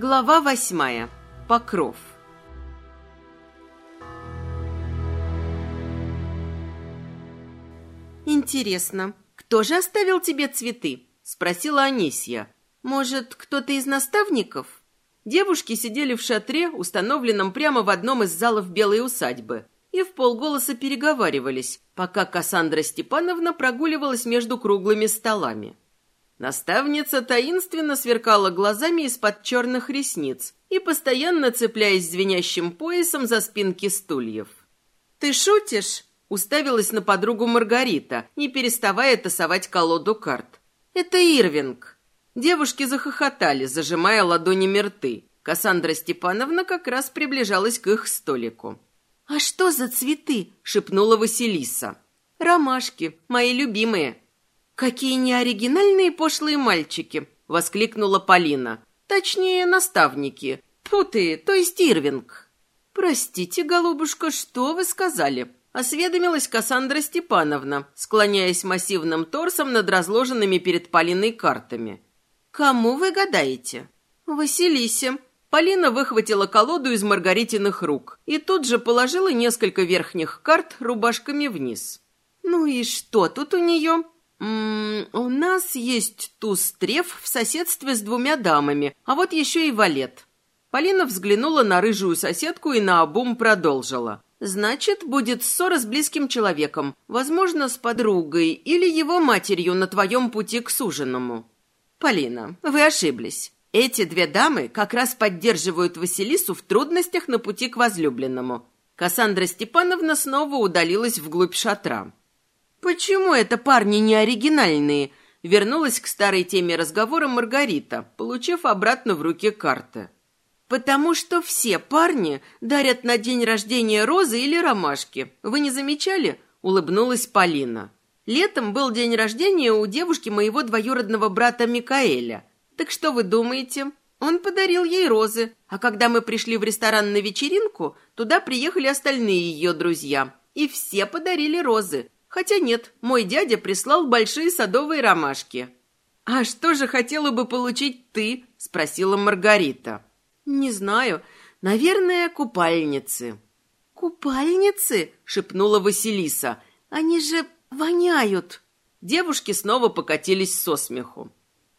Глава восьмая. Покров. «Интересно, кто же оставил тебе цветы?» – спросила Анисья. «Может, кто-то из наставников?» Девушки сидели в шатре, установленном прямо в одном из залов белой усадьбы, и в полголоса переговаривались, пока Кассандра Степановна прогуливалась между круглыми столами. Наставница таинственно сверкала глазами из-под черных ресниц и постоянно цепляясь звенящим поясом за спинки стульев. «Ты шутишь?» — уставилась на подругу Маргарита, не переставая тасовать колоду карт. «Это Ирвинг». Девушки захохотали, зажимая ладонями рты. Кассандра Степановна как раз приближалась к их столику. «А что за цветы?» — шепнула Василиса. «Ромашки, мои любимые», «Какие неоригинальные пошлые мальчики!» — воскликнула Полина. «Точнее, наставники. Тьфу ты, то есть Ирвинг». «Простите, голубушка, что вы сказали?» — осведомилась Кассандра Степановна, склоняясь массивным торсом над разложенными перед Полиной картами. «Кому вы гадаете?» «Василисе». Полина выхватила колоду из Маргаритиных рук и тут же положила несколько верхних карт рубашками вниз. «Ну и что тут у нее?» «М -м, «У нас есть туз-треф в соседстве с двумя дамами, а вот еще и валет». Полина взглянула на рыжую соседку и наобум продолжила. «Значит, будет ссора с близким человеком, возможно, с подругой или его матерью на твоем пути к суженому». «Полина, вы ошиблись. Эти две дамы как раз поддерживают Василису в трудностях на пути к возлюбленному». Кассандра Степановна снова удалилась вглубь шатра. «Почему это парни не оригинальные?» Вернулась к старой теме разговора Маргарита, получив обратно в руки карты. «Потому что все парни дарят на день рождения розы или ромашки. Вы не замечали?» – улыбнулась Полина. «Летом был день рождения у девушки моего двоюродного брата Микаэля. Так что вы думаете?» Он подарил ей розы, а когда мы пришли в ресторан на вечеринку, туда приехали остальные ее друзья, и все подарили розы, Хотя нет, мой дядя прислал большие садовые ромашки. «А что же хотела бы получить ты?» – спросила Маргарита. «Не знаю. Наверное, купальницы». «Купальницы?» – шепнула Василиса. «Они же воняют». Девушки снова покатились со смеху.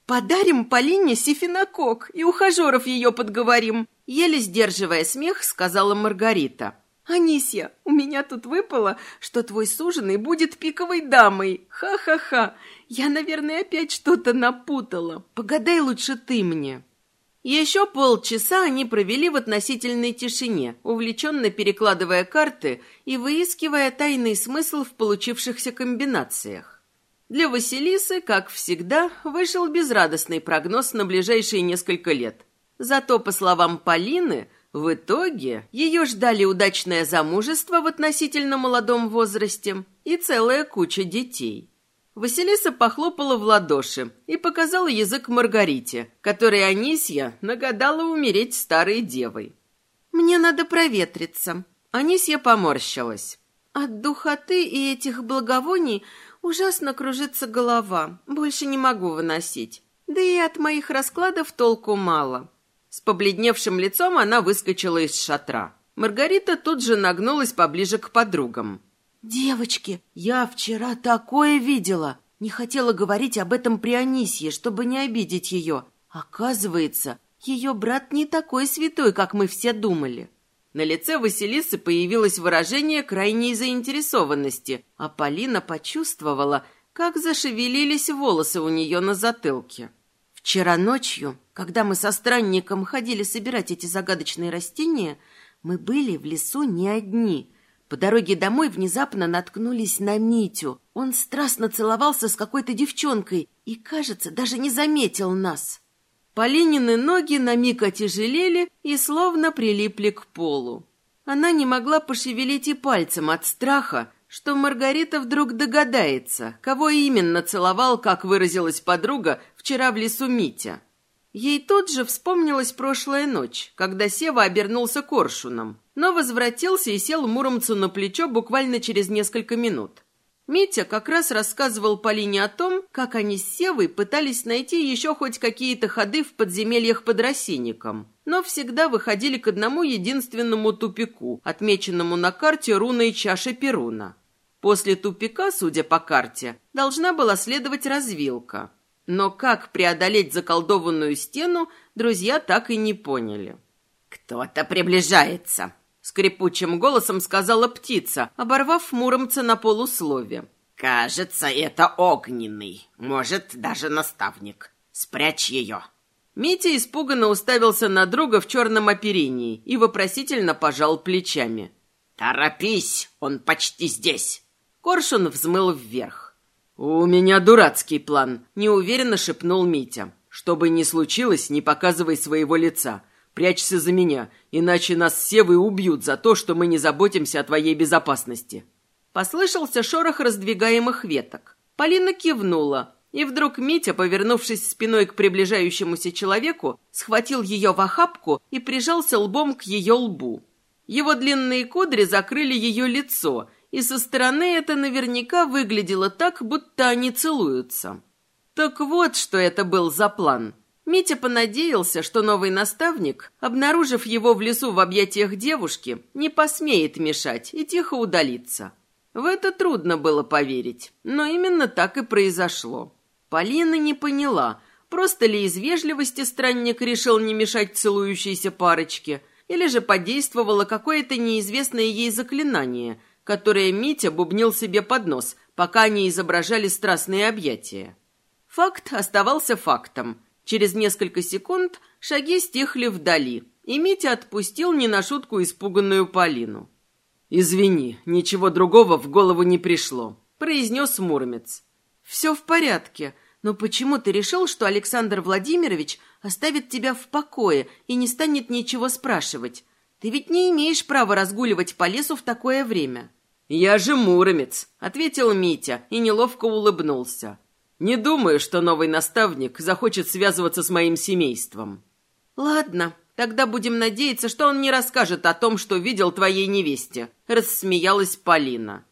«Подарим Полине сифинокок и ухажеров ее подговорим», еле сдерживая смех, сказала Маргарита. «Анисья, у меня тут выпало, что твой суженый будет пиковой дамой. Ха-ха-ха! Я, наверное, опять что-то напутала. Погадай лучше ты мне». Еще полчаса они провели в относительной тишине, увлеченно перекладывая карты и выискивая тайный смысл в получившихся комбинациях. Для Василисы, как всегда, вышел безрадостный прогноз на ближайшие несколько лет. Зато, по словам Полины, в итоге ее ждали удачное замужество в относительно молодом возрасте и целая куча детей. Василиса похлопала в ладоши и показала язык Маргарите, которой Анисья нагадала умереть старой девой. «Мне надо проветриться». Анисья поморщилась. «От духоты и этих благовоний ужасно кружится голова. Больше не могу выносить. Да и от моих раскладов толку мало. С побледневшим лицом она выскочила из шатра. Маргарита тут же нагнулась поближе к подругам. «Девочки, я вчера такое видела. Не хотела говорить об этом при Анисье, чтобы не обидеть ее. Оказывается, ее брат не такой святой, как мы все думали». На лице Василисы появилось выражение крайней заинтересованности, а Полина почувствовала, как зашевелились волосы у нее на затылке. Вчера ночью, когда мы со странником ходили собирать эти загадочные растения, мы были в лесу не одни. По дороге домой внезапно наткнулись на Митю. Он страстно целовался с какой-то девчонкой и, кажется, даже не заметил нас. Полинины ноги на миг отяжелели и словно прилипли к полу. Она не могла пошевелить и пальцем от страха, что Маргарита вдруг догадается, кого именно целовал, как выразилась подруга, вчера в лесу Митя. Ей тут же вспомнилась прошлая ночь, когда Сева обернулся коршуном, но возвратился и сел Муромцу на плечо буквально через несколько минут. Митя как раз рассказывал Полине о том, как они с Севой пытались найти еще хоть какие-то ходы в подземельях под Росинником, но всегда выходили к одному единственному тупику, отмеченному на карте руной чаши Перуна. После тупика, судя по карте, должна была следовать развилка. Но как преодолеть заколдованную стену, друзья так и не поняли. «Кто-то приближается», Скрипучим голосом сказала птица, оборвав Муромца на полуслове. «Кажется, это огненный. Может, даже наставник. Спрячь ее». Митя испуганно уставился на друга в черном оперении и вопросительно пожал плечами. «Торопись, он почти здесь!» Коршун взмыл вверх. «У меня дурацкий план», — неуверенно шепнул Митя. «Что бы ни случилось, не показывай своего лица. Прячься за меня, иначе нас все вы убьют за то, что мы не заботимся о твоей безопасности». Послышался шорох раздвигаемых веток. Полина кивнула, и вдруг Митя, повернувшись спиной к приближающемуся человеку, схватил ее в охапку и прижался лбом к ее лбу. Его длинные кудри закрыли ее лицо, и со стороны это наверняка выглядело так, будто они целуются. Так вот, что это был за план. Митя понадеялся, что новый наставник, обнаружив его в лесу в объятиях девушки, не посмеет мешать и тихо удалиться. В это трудно было поверить, но именно так и произошло. Полина не поняла, просто ли из вежливости странник решил не мешать целующейся парочке, или же подействовало какое-то неизвестное ей заклинание, которое Митя бубнил себе под нос, пока они изображали страстные объятия. Факт оставался фактом – Через несколько секунд шаги стихли вдали, и Митя отпустил не на шутку испуганную Полину. «Извини, ничего другого в голову не пришло», — произнес Муромец. «Все в порядке, но почему ты решил, что Александр Владимирович оставит тебя в покое и не станет ничего спрашивать? Ты ведь не имеешь права разгуливать по лесу в такое время». «Я же Муромец», — ответил Митя и неловко улыбнулся. Не думаю, что новый наставник захочет связываться с моим семейством. Ладно, тогда будем надеяться, что он не расскажет о том, что видел твоей невесте, рассмеялась Полина.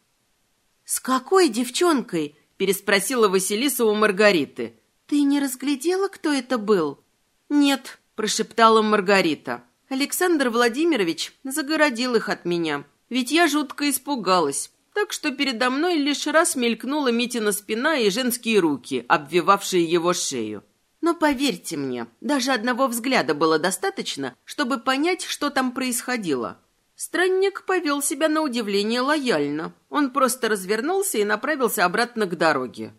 С какой девчонкой? переспросила Василиса у Маргариты. Ты не разглядела, кто это был? Нет, прошептала Маргарита. Александр Владимирович загородил их от меня, ведь я жутко испугалась так что передо мной лишь раз мелькнула Митина спина и женские руки, обвивавшие его шею. Но поверьте мне, даже одного взгляда было достаточно, чтобы понять, что там происходило. Странник повел себя на удивление лояльно. Он просто развернулся и направился обратно к дороге.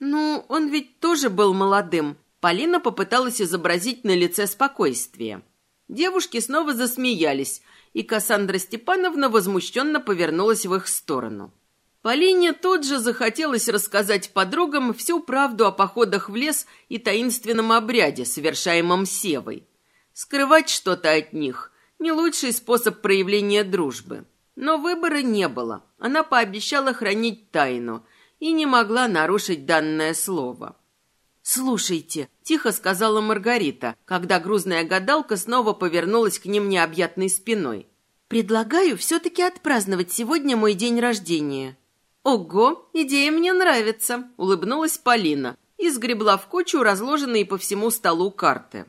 «Ну, он ведь тоже был молодым», Полина попыталась изобразить на лице спокойствие. Девушки снова засмеялись, и Кассандра Степановна возмущенно повернулась в их сторону. Полине тут же захотелось рассказать подругам всю правду о походах в лес и таинственном обряде, совершаемом Севой. Скрывать что-то от них – не лучший способ проявления дружбы. Но выбора не было. Она пообещала хранить тайну и не могла нарушить данное слово. «Слушайте», — тихо сказала Маргарита, когда грузная гадалка снова повернулась к ним необъятной спиной. «Предлагаю все-таки отпраздновать сегодня мой день рождения». «Ого, идея мне нравится», — улыбнулась Полина и сгребла в кучу разложенные по всему столу карты.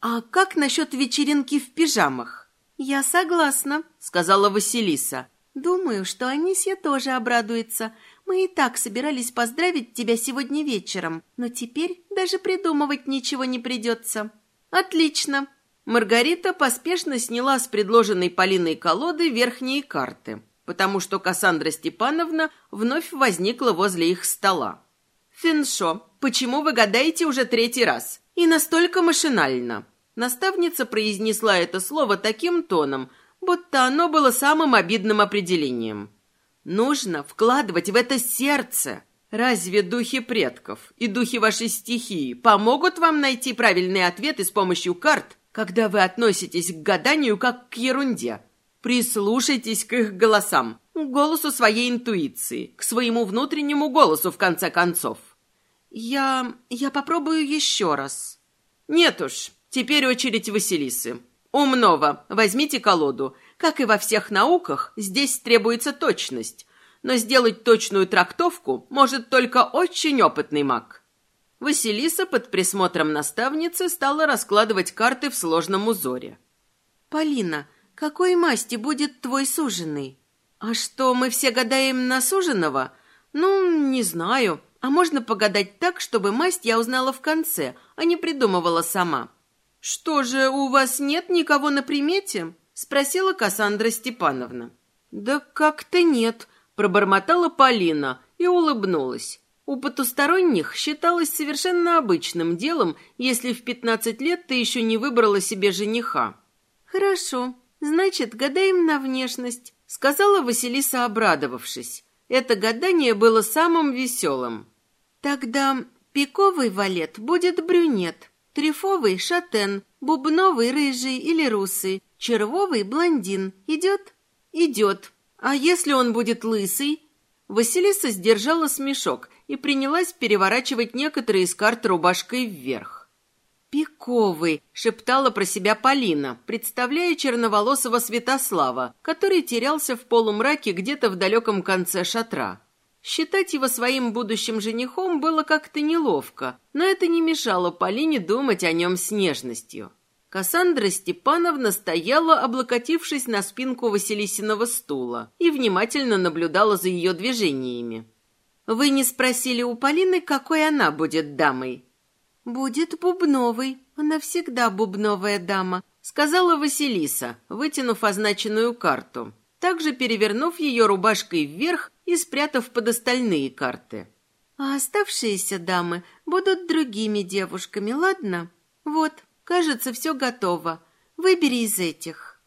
«А как насчет вечеринки в пижамах?» «Я согласна», — сказала Василиса. «Думаю, что Анисья тоже обрадуется. Мы и так собирались поздравить тебя сегодня вечером, но теперь даже придумывать ничего не придется». «Отлично!» Маргарита поспешно сняла с предложенной Полиной колоды верхние карты, потому что Кассандра Степановна вновь возникла возле их стола. «Финшо, почему вы гадаете уже третий раз? И настолько машинально?» Наставница произнесла это слово таким тоном, будто оно было самым обидным определением. Нужно вкладывать в это сердце. Разве духи предков и духи вашей стихии помогут вам найти правильные ответы с помощью карт, когда вы относитесь к гаданию как к ерунде? Прислушайтесь к их голосам, к голосу своей интуиции, к своему внутреннему голосу, в конце концов. Я... я попробую еще раз. Нет уж, теперь очередь Василисы. Умного, возьмите колоду. Как и во всех науках, здесь требуется точность. но сделать точную трактовку может только очень опытный маг. Василиса под присмотром наставницы стала раскладывать карты в сложном узоре. «Полина, какой масти будет твой суженый?» «А что, мы все гадаем на суженого?» «Ну, не знаю. А можно погадать так, чтобы масть я узнала в конце, а не придумывала сама?» «Что же, у вас нет никого на примете?» — спросила Кассандра Степановна. «Да как-то нет», — пробормотала Полина и улыбнулась. У потусторонних считалось совершенно обычным делом, если в пятнадцать лет ты еще не выбрала себе жениха. «Хорошо, значит, гадаем на внешность», — сказала Василиса, обрадовавшись. Это гадание было самым веселым. «Тогда пиковый валет будет брюнет, трефовый — шатен, бубновый — рыжий или русый, червовый — блондин. Идет?» «Идет. А если он будет лысый?» Василиса сдержала смешок и принялась переворачивать некоторые из карт рубашкой вверх. «Пиковый!» — шептала про себя Полина, представляя черноволосого Святослава, который терялся в полумраке где-то в далеком конце шатра. Считать его своим будущим женихом было как-то неловко, но это не мешало Полине думать о нем с нежностью. Кассандра Степановна стояла, облокотившись на спинку Василисиного стула, и внимательно наблюдала за ее движениями. «Вы не спросили у Полины, какой она будет дамой?» «Будет бубновой. Она всегда бубновая дама», — сказала Василиса, вытянув означенную карту, также перевернув ее рубашкой вверх и спрятав под остальные карты. «А оставшиеся дамы будут другими девушками, ладно? Вот, Кажется, все готово. Выбери из этих».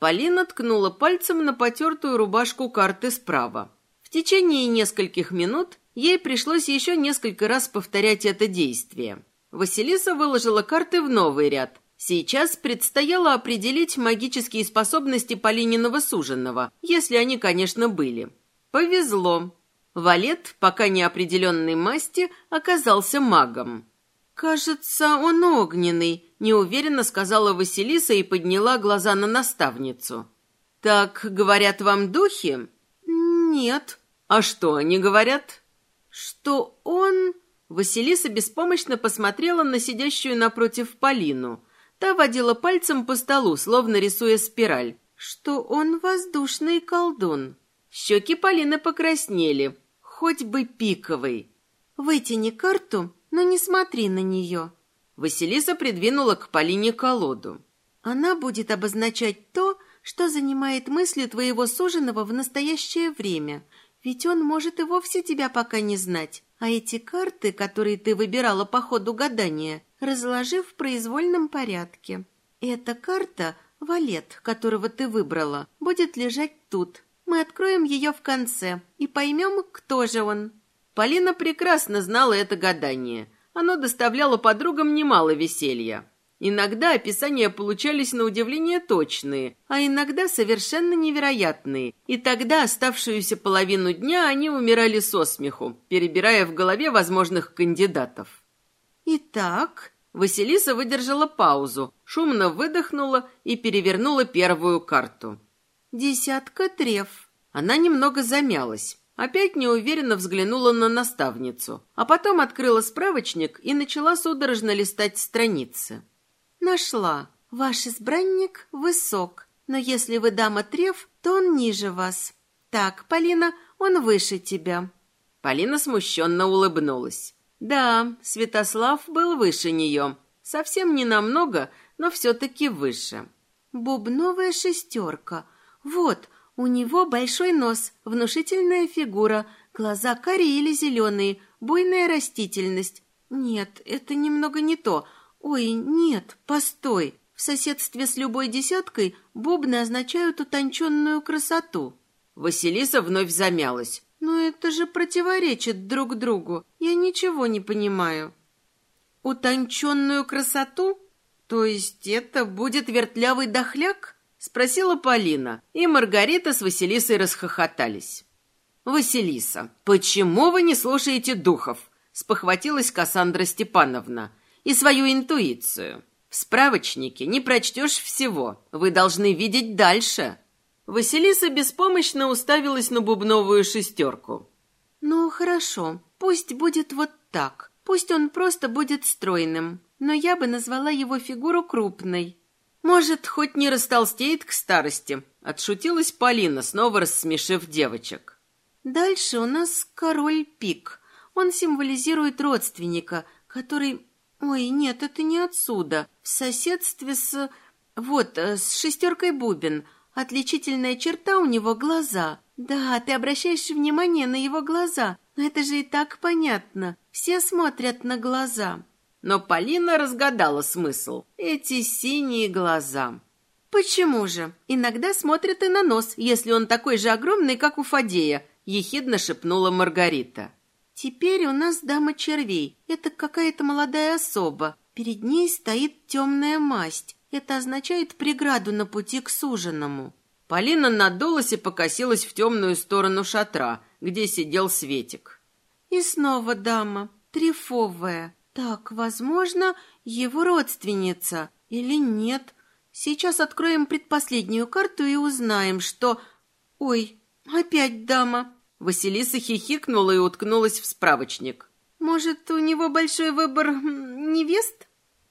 Полина ткнула пальцем на потертую рубашку карты справа. В течение нескольких минут ей пришлось еще несколько раз повторять это действие. Василиса выложила карты в новый ряд. Сейчас предстояло определить магические способности Полининого суженого, если они, конечно, были. Повезло. Валет, пока неопределенной масти, оказался магом. «Кажется, он огненный», — неуверенно сказала Василиса и подняла глаза на наставницу. «Так, говорят вам духи?» «Нет». «А что они говорят?» «Что он...» Василиса беспомощно посмотрела на сидящую напротив Полину. Та водила пальцем по столу, словно рисуя спираль. «Что он воздушный колдун». Щеки Полины покраснели, хоть бы пиковый. «Вытяни карту но не смотри на нее». Василиса придвинула к Полине колоду. «Она будет обозначать то, что занимает мысли твоего суженого в настоящее время, ведь он может и вовсе тебя пока не знать, а эти карты, которые ты выбирала по ходу гадания, разложив в произвольном порядке. Эта карта, валет, которого ты выбрала, будет лежать тут. Мы откроем ее в конце и поймем, кто же он». Полина прекрасно знала это гадание. Оно доставляло подругам немало веселья. Иногда описания получались на удивление точные, а иногда совершенно невероятные, и тогда оставшуюся половину дня они умирали со смеху, перебирая в голове возможных кандидатов. «Итак...» Василиса выдержала паузу, шумно выдохнула и перевернула первую карту. «Десятка треф». Она немного замялась. Опять неуверенно взглянула на наставницу, а потом открыла справочник и начала судорожно листать страницы. «Нашла. Ваш избранник высок, но если вы дама треф, то он ниже вас. Так, Полина, он выше тебя». Полина смущенно улыбнулась. «Да, Святослав был выше нее. Совсем не намного, но все-таки выше». «Бубновая шестерка. Вот, у него большой нос, внушительная фигура, глаза карие или зеленые, буйная растительность. Нет, это немного не то. Ой, нет, постой. В соседстве с любой десяткой бубны означают утонченную красоту. Василиса вновь замялась. Но это же противоречит друг другу. Я ничего не понимаю. Утонченную красоту? То есть это будет вертлявый дохляк? — спросила Полина, и Маргарита с Василисой расхохотались. «Василиса, почему вы не слушаете духов?» — спохватилась Кассандра Степановна. «И свою интуицию. В справочнике не прочтешь всего. Вы должны видеть дальше». Василиса беспомощно уставилась на бубновую шестерку. «Ну, хорошо, пусть будет вот так. Пусть он просто будет стройным, но я бы назвала его фигуру крупной». «Может, хоть не растолстеет к старости», — отшутилась Полина, снова рассмешив девочек. «Дальше у нас король Пик. Он символизирует родственника, который... Ой, нет, это не отсюда. В соседстве с... Вот, э, с шестеркой бубен. Отличительная черта у него глаза. Да, ты обращаешь внимание на его глаза. Но это же и так понятно. Все смотрят на глаза. Но Полина разгадала смысл. Эти синие глаза. Почему же? Иногда смотрят и на нос, если он такой же огромный, как у Фадея, ехидно шепнула Маргарита. Теперь у нас дама червей. Это какая-то молодая особа. Перед ней стоит темная масть. Это означает преграду на пути к суженому. Полина надулась и покосилась в темную сторону шатра, где сидел Светик. И снова дама, трифовая. Так, возможно, его родственница или нет. Сейчас откроем предпоследнюю карту и узнаем, что... Ой, опять дама. Василиса хихикнула и уткнулась в справочник. Может, у него большой выбор невест?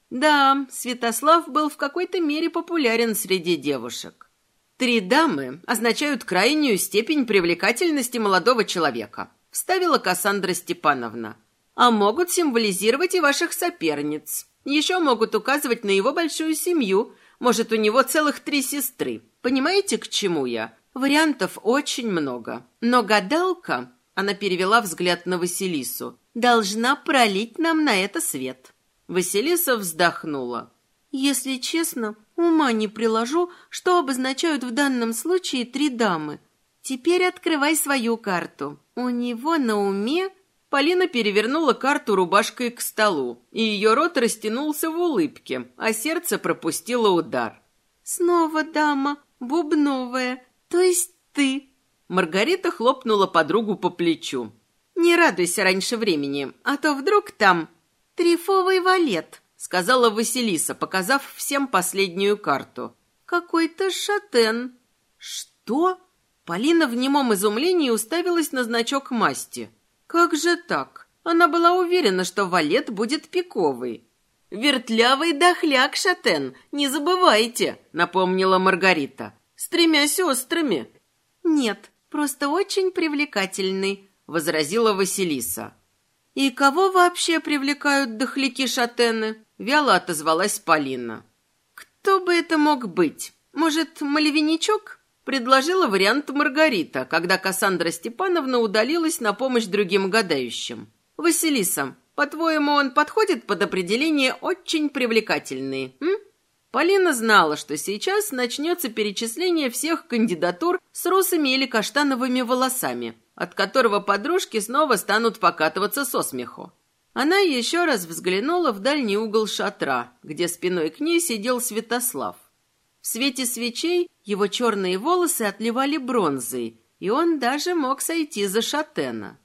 Да, Святослав был в какой-то мере популярен среди девушек. Три дамы означают крайнюю степень привлекательности молодого человека, вставила Кассандра Степановна. А могут символизировать и ваших соперниц. Еще могут указывать на его большую семью. Может, у него целых три сестры. Понимаете, к чему я? Вариантов очень много. Но гадалка, она перевела взгляд на Василису, должна пролить нам на это свет. Василиса вздохнула. «Если честно, ума не приложу, что обозначают в данном случае три дамы. Теперь открывай свою карту. У него на уме...» Полина перевернула карту рубашкой к столу, и ее рот растянулся в улыбке, а сердце пропустило удар. «Снова дама, бубновая, то есть ты». Маргарита хлопнула подругу по плечу. «Не радуйся раньше времени, а то вдруг там «Трифовый валет», — сказала Василиса, показав всем последнюю карту. «Какой-то шатен». «Что?» Полина в немом изумлении уставилась на значок масти. «Как же так? Она была уверена, что валет будет пиковый». «Вертлявый дохляк, шатен, не забывайте», — напомнила Маргарита. «С тремя сестрами». «Нет, просто очень привлекательный», — возразила Василиса. «И кого вообще привлекают дохляки-шатены?» — вяло отозвалась Полина. «Кто бы это мог быть? Может, малевиничок?» — предложила вариант Маргарита, когда Кассандра Степановна удалилась на помощь другим гадающим. «Василиса, по-твоему, он подходит под определение «очень привлекательный»?» м? Полина знала, что сейчас начнется перечисление всех кандидатур с русыми или каштановыми волосами, от которого подружки снова станут покатываться со смеху. Она еще раз взглянула в дальний угол шатра, где спиной к ней сидел Святослав. В свете свечей его черные волосы отливали бронзой, и он даже мог сойти за шатена.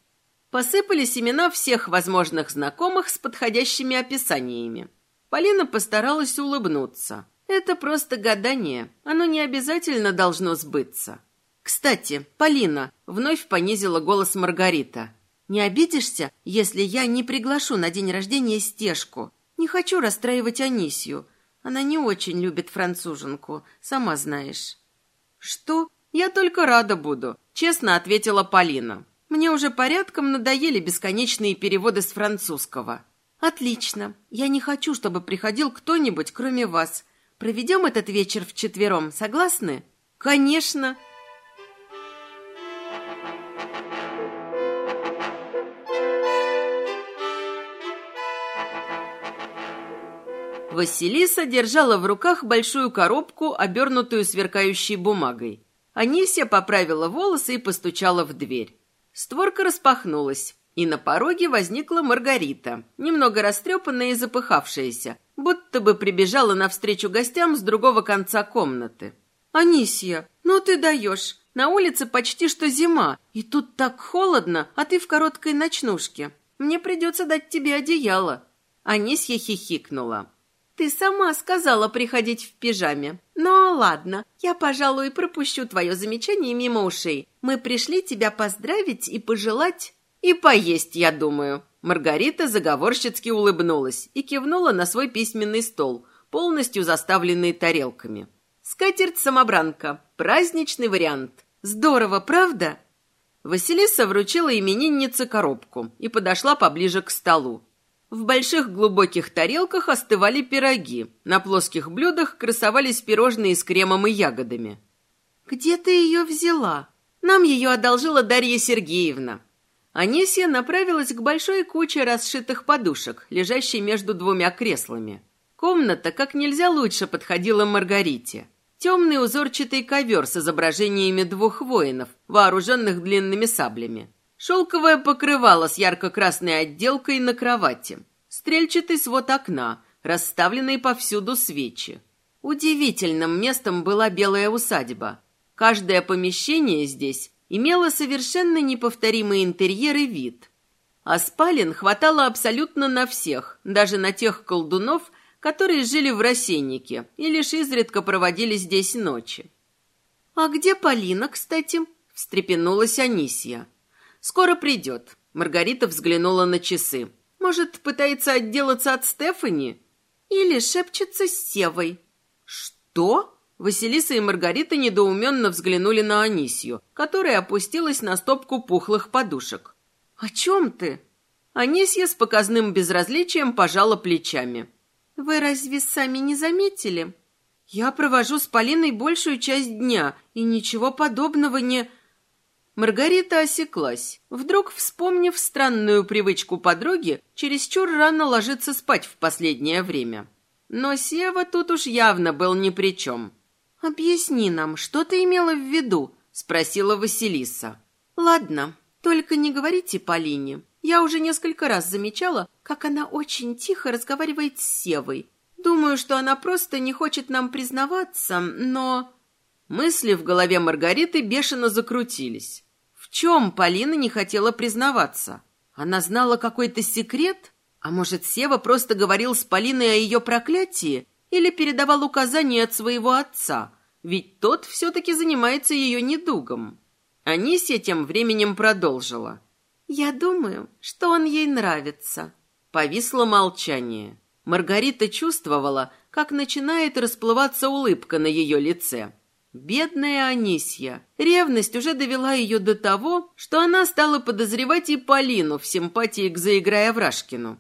Посыпались имена всех возможных знакомых с подходящими описаниями. Полина постаралась улыбнуться. Это просто гадание, оно не обязательно должно сбыться. «Кстати, Полина», — вновь понизила голос Маргарита, «не обидишься, если я не приглашу на день рождения Стежку? Не хочу расстраивать Анисью. Она не очень любит француженку, сама знаешь». «Что? Я только рада буду», — честно ответила Полина. «Мне уже порядком надоели бесконечные переводы с французского». «Отлично. Я не хочу, чтобы приходил кто-нибудь, кроме вас. Проведем этот вечер вчетвером, согласны?» «Конечно!» Василиса держала в руках большую коробку, обернутую сверкающей бумагой. Анисия поправила волосы и постучала в дверь. Створка распахнулась, и на пороге возникла Маргарита, немного растрепанная и запыхавшаяся, будто бы прибежала навстречу гостям с другого конца комнаты. «Анисия, ну ты даешь! На улице почти что зима, и тут так холодно, а ты в короткой ночнушке. Мне придется дать тебе одеяло». Анисья хихикнула. Ты сама сказала приходить в пижаме. Но ладно, я, пожалуй, пропущу твое замечание мимо ушей. Мы пришли тебя поздравить и пожелать... И поесть, я думаю. Маргарита заговорщицки улыбнулась и кивнула на свой письменный стол, полностью заставленный тарелками. Скатерть-самобранка. Праздничный вариант. Здорово, правда? Василиса вручила имениннице коробку и подошла поближе к столу. В больших глубоких тарелках остывали пироги, на плоских блюдах красовались пирожные с кремом и ягодами. «Где ты ее взяла?» «Нам ее одолжила Дарья Сергеевна». Анисия направилась к большой куче расшитых подушек, лежащей между двумя креслами. Комната как нельзя лучше подходила Маргарите. Темный узорчатый ковер с изображениями двух воинов, вооруженных длинными саблями. Шелковое покрывало с ярко-красной отделкой на кровати. Стрельчатый свод окна, расставленные повсюду свечи. Удивительным местом была белая усадьба. Каждое помещение здесь имело совершенно неповторимый интерьер и вид. А спален хватало абсолютно на всех, даже на тех колдунов, которые жили в рассеннике и лишь изредка проводили здесь ночи. «А где Полина, кстати?» – встрепенулась Анисья. «Скоро придет». Маргарита взглянула на часы. «Может, пытается отделаться от Стефани?» «Или шепчется с Севой». «Что?» Василиса и Маргарита недоуменно взглянули на Анисью, которая опустилась на стопку пухлых подушек. «О чем ты?» Анисья с показным безразличием пожала плечами. Вы разве сами не заметили? Я провожу с Полиной большую часть дня, и ничего подобного не... Маргарита осеклась, вдруг вспомнив странную привычку подруги чересчур рано ложиться спать в последнее время. Но Сева тут уж явно был ни при чем. «Объясни нам, что ты имела в виду?» — спросила Василиса. «Ладно, только не говорите Полине. Я уже несколько раз замечала, как она очень тихо разговаривает с Севой. Думаю, что она просто не хочет нам признаваться, но... Мысли в голове Маргариты бешено закрутились. Чем Полина не хотела признаваться? Она знала какой-то секрет? А может, Сева просто говорил с Полиной о ее проклятии или передавал указания от своего отца? Ведь тот все-таки занимается ее недугом. Анисия тем временем продолжила. «Я думаю, что он ей нравится». Повисло молчание. Маргарита чувствовала, как начинает расплываться улыбка на ее лице. Бедная Анисья. Ревность уже довела ее до того, что она стала подозревать и Полину в симпатии к заиграя Врашкину.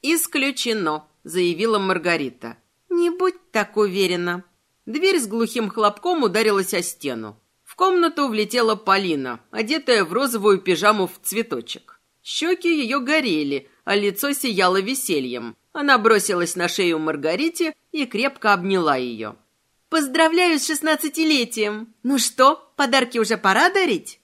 «Исключено», — заявила Маргарита. «Не будь так уверена». Дверь с глухим хлопком ударилась о стену. В комнату влетела Полина, одетая в розовую пижаму в цветочек. Щеки ее горели, а лицо сияло весельем. Она бросилась на шею Маргарите и крепко обняла ее. «Поздравляю с шестнадцатилетием! Ну что, подарки уже пора дарить?»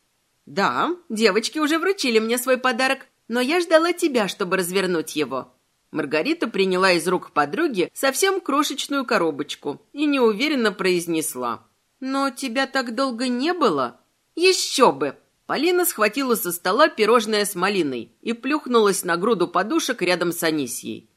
«Да, девочки уже вручили мне свой подарок, но я ждала тебя, чтобы развернуть его». Маргарита приняла из рук подруги совсем крошечную коробочку и неуверенно произнесла. «Но тебя так долго не было?» «Еще бы!» Полина схватила со стола пирожное с малиной и плюхнулась на груду подушек рядом с Анисьей.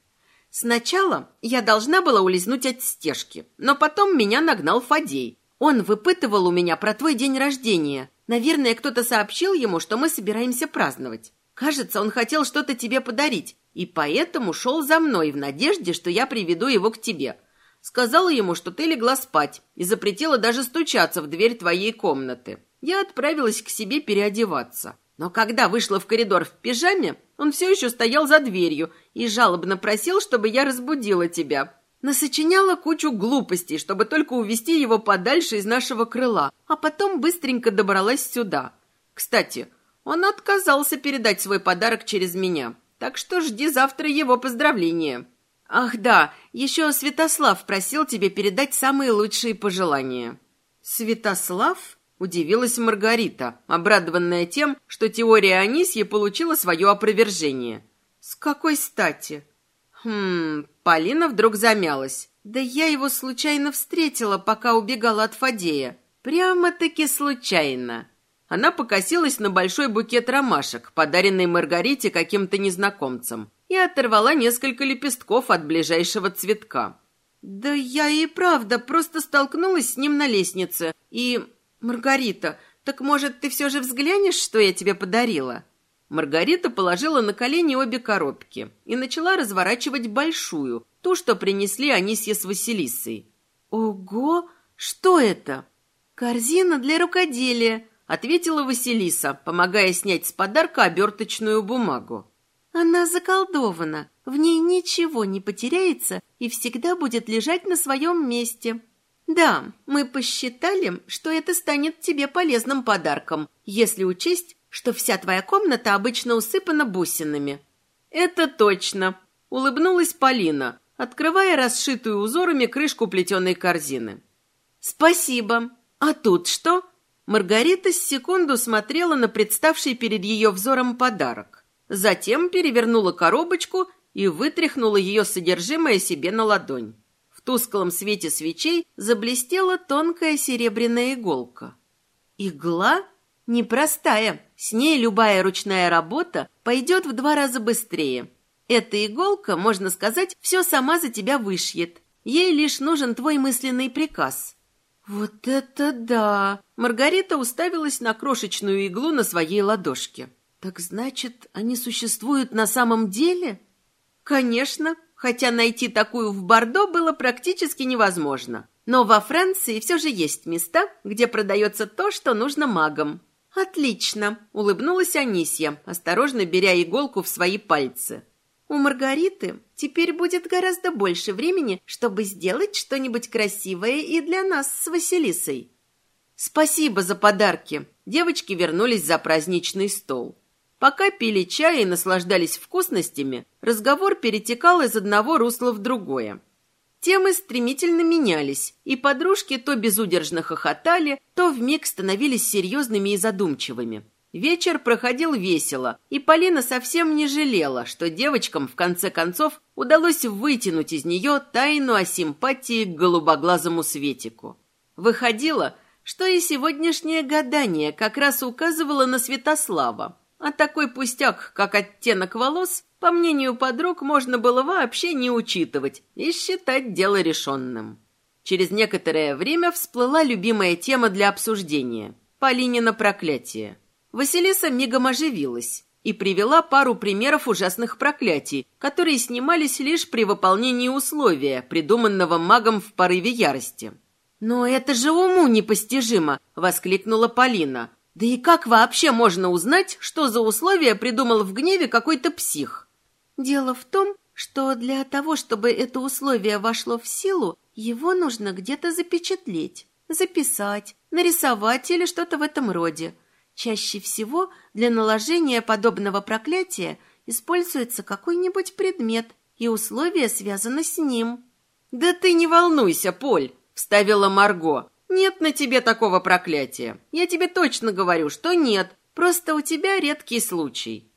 «Сначала я должна была улизнуть от стежки, но потом меня нагнал Фадей. Он выпытывал у меня про твой день рождения. Наверное, кто-то сообщил ему, что мы собираемся праздновать. Кажется, он хотел что-то тебе подарить, и поэтому шел за мной в надежде, что я приведу его к тебе. Сказала ему, что ты легла спать, и запретила даже стучаться в дверь твоей комнаты. Я отправилась к себе переодеваться. Но когда вышла в коридор в пижаме, он все еще стоял за дверью и жалобно просил, чтобы я разбудила тебя. Насочиняла кучу глупостей, чтобы только увести его подальше из нашего крыла, а потом быстренько добралась сюда. Кстати, он отказался передать свой подарок через меня, так что жди завтра его поздравления. Ах да, еще Святослав просил тебе передать самые лучшие пожелания. Святослав? Удивилась Маргарита, обрадованная тем, что теория Анисьи получила свое опровержение. С какой стати? Хм, Полина вдруг замялась. Да я его случайно встретила, пока убегала от Фадея. Прямо-таки случайно. Она покосилась на большой букет ромашек, подаренный Маргарите каким-то незнакомцем и оторвала несколько лепестков от ближайшего цветка. Да я и правда просто столкнулась с ним на лестнице. И... Маргарита, так может, ты все же взглянешь, что я тебе подарила?» Маргарита положила на колени обе коробки и начала разворачивать большую, ту, что принесли Анисья с Василисой. «Ого! Что это?» «Корзина для рукоделия», — ответила Василиса, помогая снять с подарка оберточную бумагу. «Она заколдована. В ней ничего не потеряется и всегда будет лежать на своем месте. Да, мы посчитали, что это станет тебе полезным подарком, если учесть, что вся твоя комната обычно усыпана бусинами». «Это точно», — улыбнулась Полина, открывая расшитую узорами крышку плетеной корзины. «Спасибо. А тут что?» Маргарита с секунду смотрела на представший перед ее взором подарок. Затем перевернула коробочку и вытряхнула ее содержимое себе на ладонь. Тусклом свете свечей заблестела тонкая серебряная иголка. Игла непростая, с ней любая ручная работа пойдет в два раза быстрее. Эта иголка, можно сказать, все сама за тебя вышьет. Ей лишь нужен твой мысленный приказ. Вот это да! Маргарита уставилась на крошечную иглу на своей ладошке. Так значит, они существуют на самом деле? Конечно, хотя найти такую в Бордо было практически невозможно. Но во Франции все же есть места, где продается то, что нужно магам. «Отлично!» – улыбнулась Анисья, осторожно беря иголку в свои пальцы. «У Маргариты теперь будет гораздо больше времени, чтобы сделать что-нибудь красивое и для нас с Василисой». «Спасибо за подарки!» Девочки вернулись за праздничный стол. Пока пили чай и наслаждались вкусностями, разговор перетекал из одного русла в другое. Темы стремительно менялись, и подружки то безудержно хохотали, то вмиг становились серьезными и задумчивыми. Вечер проходил весело, и Полина совсем не жалела, что девочкам, в конце концов, удалось вытянуть из нее тайну о симпатии к голубоглазому Светику. Выходило, что и сегодняшнее гадание как раз указывало на Святослава, а такой пустяк, как оттенок волос, по мнению подруг, можно было вообще не учитывать и считать дело решенным. Через некоторое время всплыла любимая тема для обсуждения – Полинина проклятие. Василиса мигом оживилась и привела пару примеров ужасных проклятий, которые снимались лишь при выполнении условия, придуманного магом в порыве ярости. «Но это же уму непостижимо!» – воскликнула Полина. Да и как вообще можно узнать, что за условия придумал в гневе какой-то псих? Дело в том, что для того, чтобы это условие вошло в силу, его нужно где-то запечатлеть, записать, нарисовать или что-то в этом роде. Чаще всего для наложения подобного проклятия используется какой-нибудь предмет, и условие связано с ним. «Да ты не волнуйся, Поль!» — вставила Марго. Нет на тебе такого проклятия. Я тебе точно говорю, что нет. Просто у тебя редкий случай.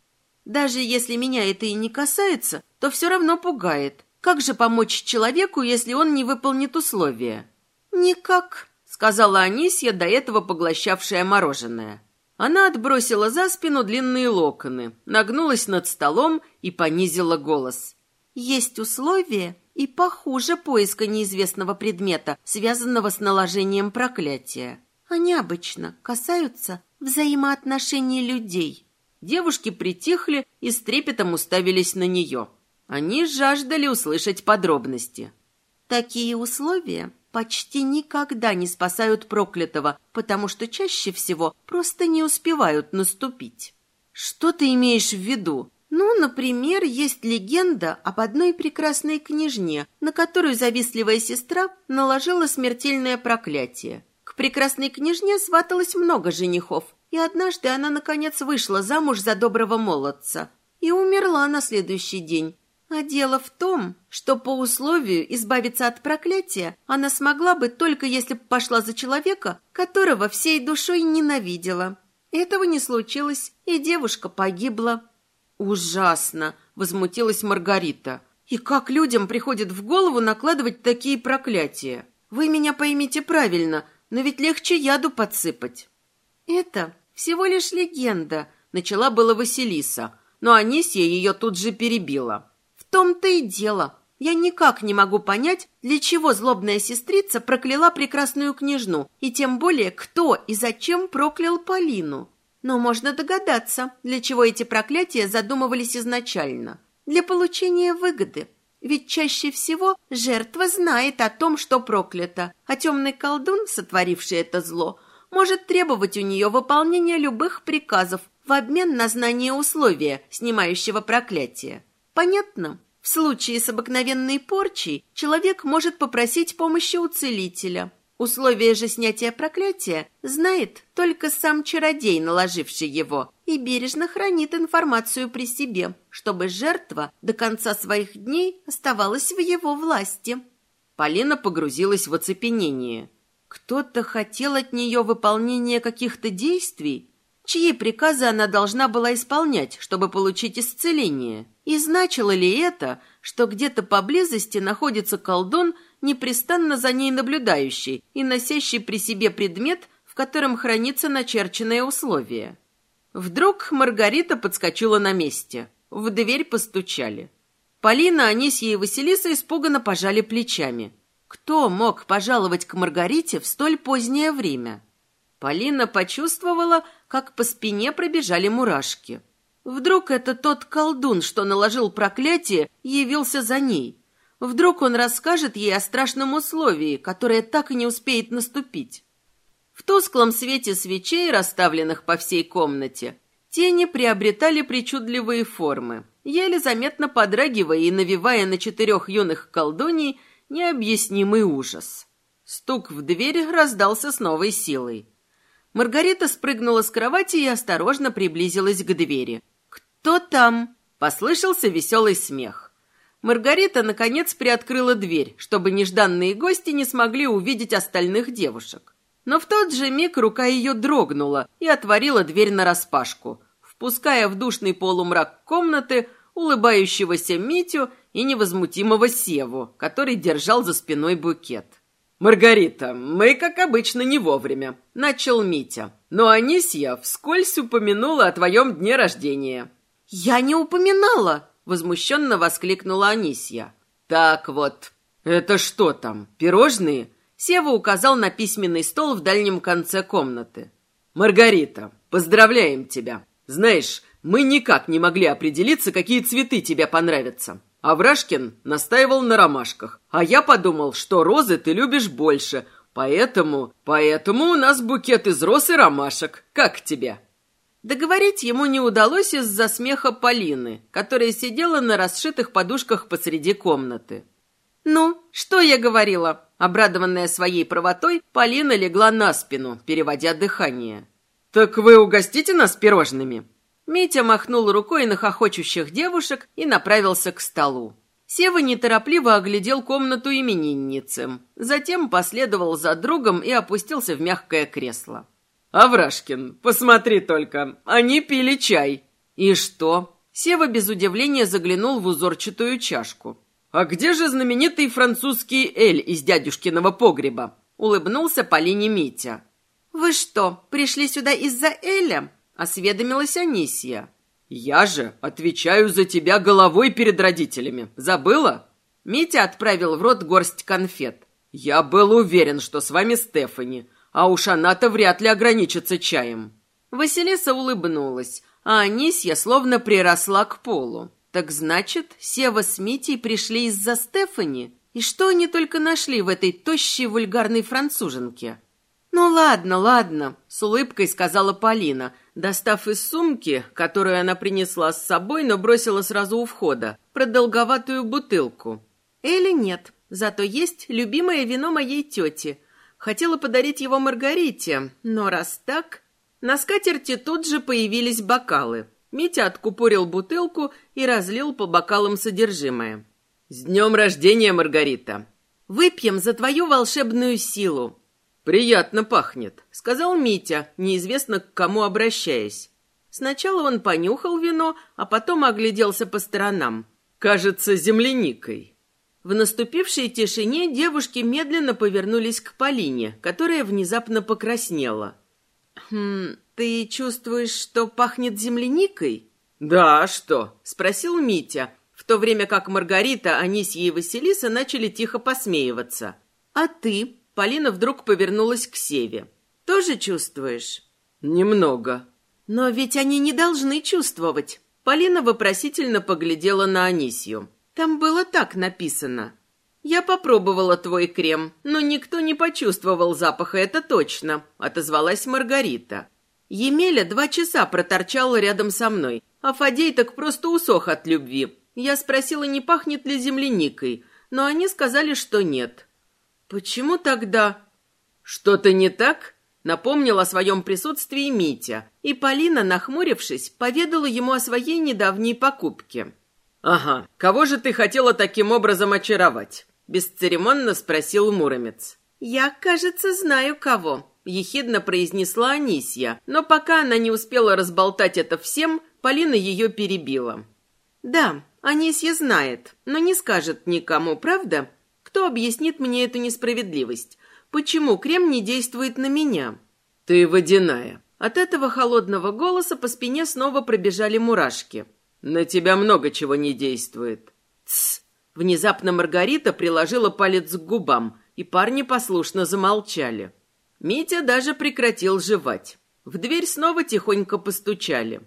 Даже если меня это и не касается, то все равно пугает. Как же помочь человеку, если он не выполнит условия? Никак, сказала Анисья, до этого поглощавшая мороженое. Она отбросила за спину длинные локоны, нагнулась над столом и понизила голос. Есть условия, и похуже поиска неизвестного предмета, связанного с наложением проклятия. Они обычно касаются взаимоотношений людей. Девушки притихли и с трепетом уставились на нее. Они жаждали услышать подробности. Такие условия почти никогда не спасают проклятого, потому что чаще всего просто не успевают наступить. Что ты имеешь в виду? Ну, например, есть легенда об одной прекрасной княжне, на которую завистливая сестра наложила смертельное проклятие. К прекрасной княжне сваталось много женихов, и однажды она, наконец, вышла замуж за доброго молодца и умерла на следующий день. А дело в том, что по условию избавиться от проклятия она смогла бы только если бы пошла за человека, которого всей душой ненавидела. Этого не случилось, и девушка погибла. «Ужасно!» — возмутилась Маргарита. «И как людям приходит в голову накладывать такие проклятия? Вы меня поймите правильно, но ведь легче яду подсыпать». «Это всего лишь легенда», — начала было Василиса, но Анисия ее тут же перебила. «В том-то и дело. Я никак не могу понять, для чего злобная сестрица прокляла прекрасную княжну, и тем более, кто и зачем проклял Полину. Но можно догадаться, для чего эти проклятия задумывались изначально. Для получения выгоды. Ведь чаще всего жертва знает о том, что проклято, а темный колдун, сотворивший это зло, может требовать у нее выполнения любых приказов в обмен на знание условия, снимающего проклятие. Понятно? В случае с обыкновенной порчей человек может попросить помощи у целителя. Условия же снятия проклятия знает только сам чародей, наложивший его, и бережно хранит информацию при себе, чтобы жертва до конца своих дней оставалась в его власти. Полина погрузилась в оцепенение. Кто-то хотел от нее выполнения каких-то действий, чьи приказы она должна была исполнять, чтобы получить исцеление. И значило ли это, что где-то поблизости находится колдун, непрестанно за ней наблюдающий и носящий при себе предмет, в котором хранится начерченное условие? Вдруг Маргарита подскочила на месте. В дверь постучали. Полина, Анисья и Василиса испуганно пожали плечами. Кто мог пожаловать к Маргарите в столь позднее время? Полина почувствовала, как по спине пробежали мурашки. Вдруг это тот колдун, что наложил проклятие, явился за ней. Вдруг он расскажет ей о страшном условии, которое так и не успеет наступить. В тусклом свете свечей, расставленных по всей комнате, тени приобретали причудливые формы, еле заметно подрагивая и навевая на четырех юных колдуней необъяснимый ужас. Стук в дверь раздался с новой силой. Маргарита спрыгнула с кровати и осторожно приблизилась к двери. «Кто там?» — послышался веселый смех. Маргарита, наконец, приоткрыла дверь, чтобы нежданные гости не смогли увидеть остальных девушек. Но в тот же миг рука ее дрогнула и отворила дверь нараспашку, впуская в душный полумрак комнаты улыбающегося Митю и невозмутимого Севу, который держал за спиной букет. «Маргарита, мы, как обычно, не вовремя», — начал Митя. «Но Анисья вскользь упомянула о твоем дне рождения». «Я не упоминала!» — возмущенно воскликнула Анисья. «Так вот, это что там, пирожные?» Сева указал на письменный стол в дальнем конце комнаты. «Маргарита, поздравляем тебя. Знаешь, мы никак не могли определиться, какие цветы тебе понравятся. Аврашкин настаивал на ромашках, а я подумал, что розы ты любишь больше, поэтому... Поэтому у нас букет из роз и ромашек. Как тебе?» Договорить ему не удалось из-за смеха Полины, которая сидела на расшитых подушках посреди комнаты. «Ну, что я говорила?» Обрадованная своей правотой, Полина легла на спину, переводя дыхание. «Так вы угостите нас пирожными?» Митя махнул рукой на хохочущих девушек и направился к столу. Сева неторопливо оглядел комнату именинницы, затем последовал за другом и опустился в мягкое кресло. «Аврашкин, посмотри только, они пили чай». «И что?» Сева без удивления заглянул в узорчатую чашку. «А где же знаменитый французский эль из дядюшкиного погреба?» Улыбнулся Полине Митя. «Вы что, пришли сюда из-за Эля?» Осведомилась Анисия. «Я же отвечаю за тебя головой перед родителями. Забыла?» Митя отправил в рот горсть конфет. «Я был уверен, что с вами Стефани, а уж она-то вряд ли ограничится чаем». Василиса улыбнулась, а Анисья словно приросла к полу. Так значит, Сева с Митей пришли из-за Стефани? И что они только нашли в этой тощей вульгарной француженке? «Ну ладно, ладно», — с улыбкой сказала Полина, достав из сумки, которую она принесла с собой, но бросила сразу у входа, продолговатую бутылку. «Эли нет, зато есть любимое вино моей тети», Хотела подарить его Маргарите, но раз так... На скатерти тут же появились бокалы. Митя откупорил бутылку и разлил по бокалам содержимое. «С днем рождения, Маргарита!» «Выпьем за твою волшебную силу!» «Приятно пахнет», — сказал Митя, неизвестно к кому обращаясь. Сначала он понюхал вино, а потом огляделся по сторонам. «Кажется, земляникой». В наступившей тишине девушки медленно повернулись к Полине, которая внезапно покраснела. «Хм, ты чувствуешь, что пахнет земляникой?» «Да, а что?» — спросил Митя, в то время как Маргарита, Анисья и Василиса начали тихо посмеиваться. «А ты?» — Полина вдруг повернулась к Севе. «Тоже чувствуешь?» «Немного». «Но ведь они не должны чувствовать». Полина вопросительно поглядела на Анисью. «Там было так написано». «Я попробовала твой крем, но никто не почувствовал запаха, это точно», — отозвалась Маргарита. Емеля два часа проторчал рядом со мной, а Фадей так просто усох от любви. Я спросила, не пахнет ли земляникой, но они сказали, что нет. «Почему тогда?» «Что-то не так?» Напомнил о своем присутствии Митя, и Полина, нахмурившись, поведала ему о своей недавней покупке. «Ага, кого же ты хотела таким образом очаровать?» Бесцеремонно спросил Муромец. «Я, кажется, знаю кого», — ехидно произнесла Анисья, но пока она не успела разболтать это всем, Полина ее перебила. «Да, Анисья знает, но не скажет никому, правда? Кто объяснит мне эту несправедливость? Почему крем не действует на меня? Ты водяная. От этого холодного голоса по спине снова пробежали мурашки. На тебя много чего не действует. Тсс. Внезапно Маргарита приложила палец к губам, и парни послушно замолчали. Митя даже прекратил жевать. В дверь снова тихонько постучали.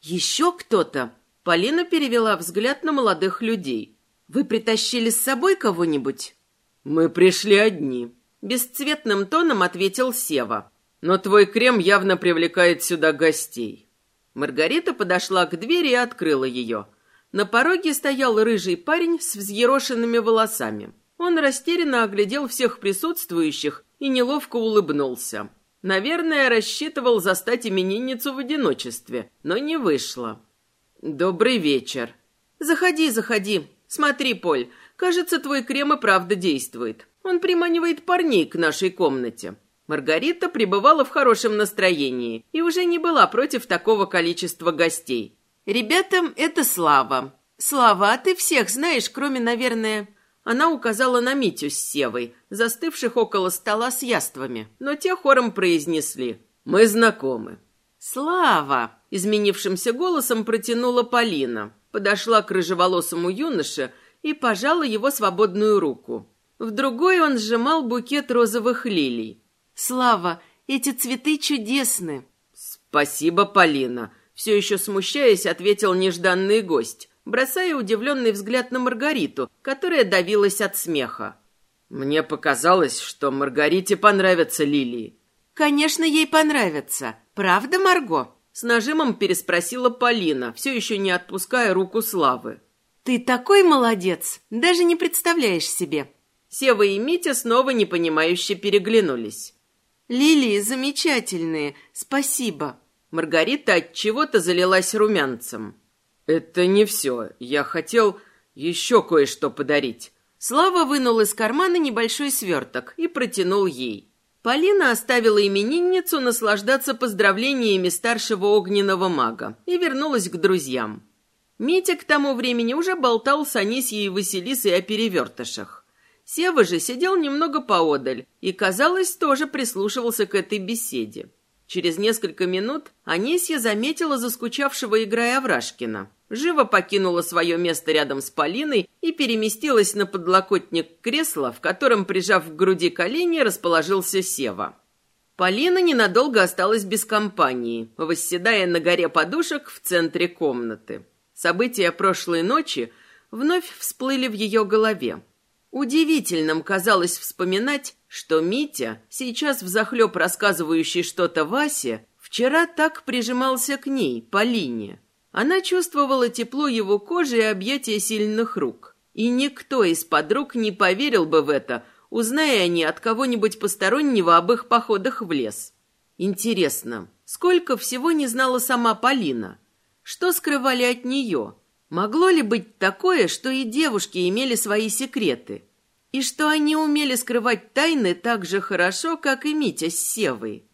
«Еще кто-то?» Полина перевела взгляд на молодых людей. «Вы притащили с собой кого-нибудь?» «Мы пришли одни», Бесцветным тоном ответил Сева. «Но твой крем явно привлекает сюда гостей». Маргарита подошла к двери и открыла ее. На пороге стоял рыжий парень с взъерошенными волосами. Он растерянно оглядел всех присутствующих и неловко улыбнулся. Наверное, рассчитывал застать именинницу в одиночестве, но не вышло. «Добрый вечер». «Заходи, заходи. Смотри, Поль, кажется, твой крем и правда действует. Он приманивает парней к нашей комнате. Маргарита пребывала в хорошем настроении и уже не была против такого количества гостей. «Ребятам это Слава. Слава, а ты всех знаешь, кроме, наверное...» Она указала на Митю с Севой, застывших около стола с яствами, но те хором произнесли «Мы знакомы». «Слава!» — изменившимся голосом протянула Полина, подошла к рыжеволосому юноше и пожала его свободную руку. В другой он сжимал букет розовых лилий. «Слава, эти цветы чудесны!» «Спасибо, Полина!» Все еще смущаясь, ответил нежданный гость, бросая удивленный взгляд на Маргариту, которая давилась от смеха. «Мне показалось, что Маргарите понравятся лилии». «Конечно, ей понравятся. Правда, Марго?» С нажимом переспросила Полина, все еще не отпуская руку Славы. «Ты такой молодец, даже не представляешь себе. Сева и Митя снова непонимающе переглянулись. «Лилии замечательные, спасибо». Маргарита от чего-то залилась румянцем. «Это не все. Я хотел еще кое-что подарить». Слава вынул из кармана небольшой сверток и протянул ей. Полина оставила именинницу наслаждаться поздравлениями старшего огненного мага и вернулась к друзьям. Митя к тому времени уже болтал с Анисьей и Василисой о перевертышах. Сева же сидел немного поодаль и, казалось, тоже прислушивался к этой беседе. Через несколько минут Анисья заметила заскучавшего играя Аврашкина. Живо покинула свое место рядом с Полиной и переместилась на подлокотник кресла, в котором, прижав к груди колени, расположился Сева. Полина ненадолго осталась без компании, восседая на горе подушек в центре комнаты. События прошлой ночи вновь всплыли в ее голове. Удивительным казалось вспоминать, что Митя, сейчас взахлеб рассказывающий что-то Васе, вчера так прижимался к ней, Полине. Она чувствовала тепло его кожи и объятия сильных рук. И никто из подруг не поверил бы в это, узная они от кого-нибудь постороннего об их походах в лес. Интересно, сколько всего не знала сама Полина? Что скрывали от нее? Могло ли быть такое, что и девушки имели свои секреты? И что они умели скрывать тайны так же хорошо, как и Митя с Севой?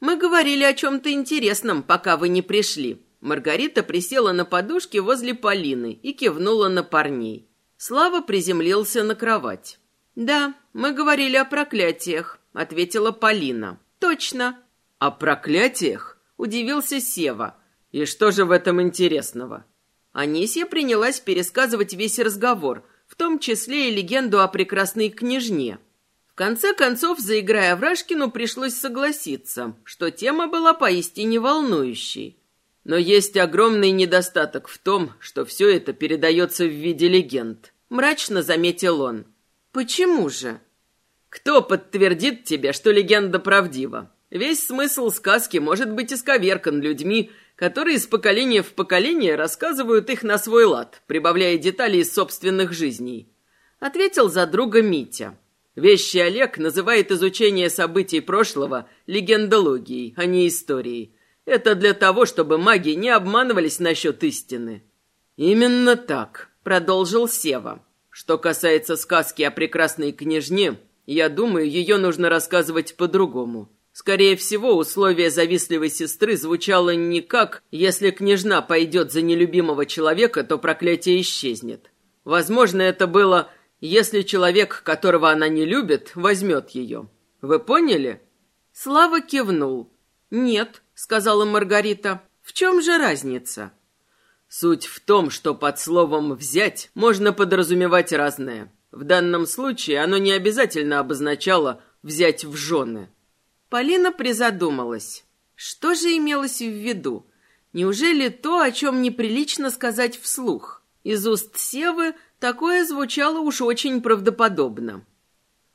Мы говорили о чем-то интересном, пока вы не пришли. Маргарита присела на подушке возле Полины и кивнула на парней. Слава приземлился на кровать. «Да, мы говорили о проклятиях», — ответила Полина. «Точно». «О проклятиях?» — удивился Сева. «И что же в этом интересного?» Анисия принялась пересказывать весь разговор, в том числе и легенду о прекрасной княжне. В конце концов, заиграя Врашкину, пришлось согласиться, что тема была поистине волнующей. Но есть огромный недостаток в том, что все это передается в виде легенд. Мрачно заметил он. Почему же? Кто подтвердит тебе, что легенда правдива? Весь смысл сказки может быть исковеркан людьми, которые из поколения в поколение рассказывают их на свой лад, прибавляя детали из собственных жизней. Ответил за друга Митя. Вещий Олег называет изучение событий прошлого легендологией, а не историей. Это для того, чтобы маги не обманывались насчет истины. Именно так, продолжил Сева. Что касается сказки о прекрасной княжне, я думаю, ее нужно рассказывать по-другому. Скорее всего, условие завистливой сестры звучало не как «если княжна пойдет за нелюбимого человека, то проклятие исчезнет». Возможно, это было «если человек, которого она не любит, возьмет ее». Вы поняли? Слава кивнул. «Нет», — сказала Маргарита, — «в чем же разница?» Суть в том, что под словом «взять» можно подразумевать разное. В данном случае оно не обязательно обозначало «взять в жены». Полина призадумалась. Что же имелось в виду? Неужели то, о чем неприлично сказать вслух? Из уст Севы такое звучало уж очень правдоподобно.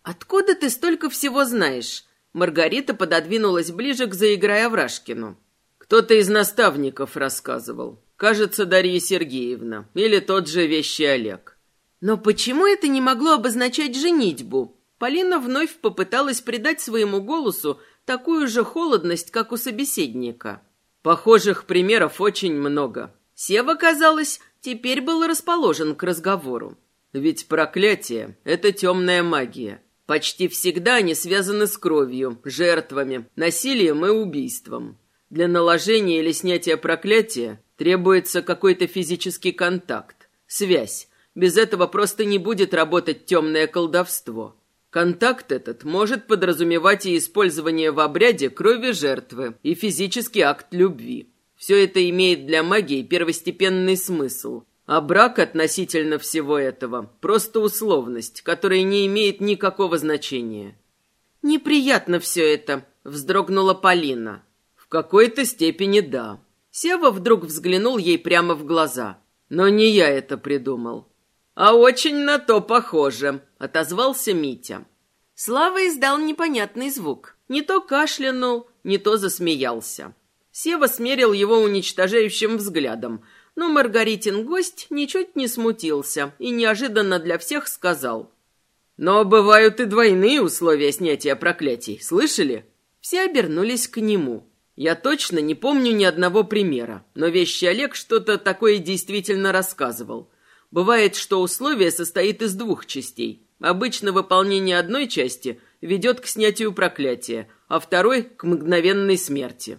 «Откуда ты столько всего знаешь?» Маргарита пододвинулась ближе к заиграя Врашкину. «Кто-то из наставников рассказывал. Кажется, Дарья Сергеевна. Или тот же вещий Олег. Но почему это не могло обозначать женитьбу? Полина вновь попыталась придать своему голосу такую же холодность, как у собеседника. Похожих примеров очень много. Сева, казалось, теперь был расположен к разговору. Ведь проклятие — это темная магия. Почти всегда они связаны с кровью, жертвами, насилием и убийством. Для наложения или снятия проклятия Требуется какой-то физический контакт, связь. Без этого просто не будет работать темное колдовство. Контакт этот может подразумевать и использование в обряде крови жертвы, и физический акт любви. Все это имеет для магии первостепенный смысл. А брак относительно всего этого – просто условность, которая не имеет никакого значения. «Неприятно все это», – вздрогнула Полина. «В какой-то степени да. Сева вдруг взглянул ей прямо в глаза. «Но не я это придумал». «А очень на то похоже», — отозвался Митя. Слава издал непонятный звук. Не то кашлянул, не то засмеялся. Сева смерил его уничтожающим взглядом, но Маргаритин гость ничуть не смутился и неожиданно для всех сказал. «Но бывают и двойные условия снятия проклятий, слышали?» Все обернулись к нему. Я точно не помню ни одного примера, но вещи Олег что-то такое действительно рассказывал. Бывает, что условие состоит из двух частей. Обычно выполнение одной части ведет к снятию проклятия, а второй — к мгновенной смерти.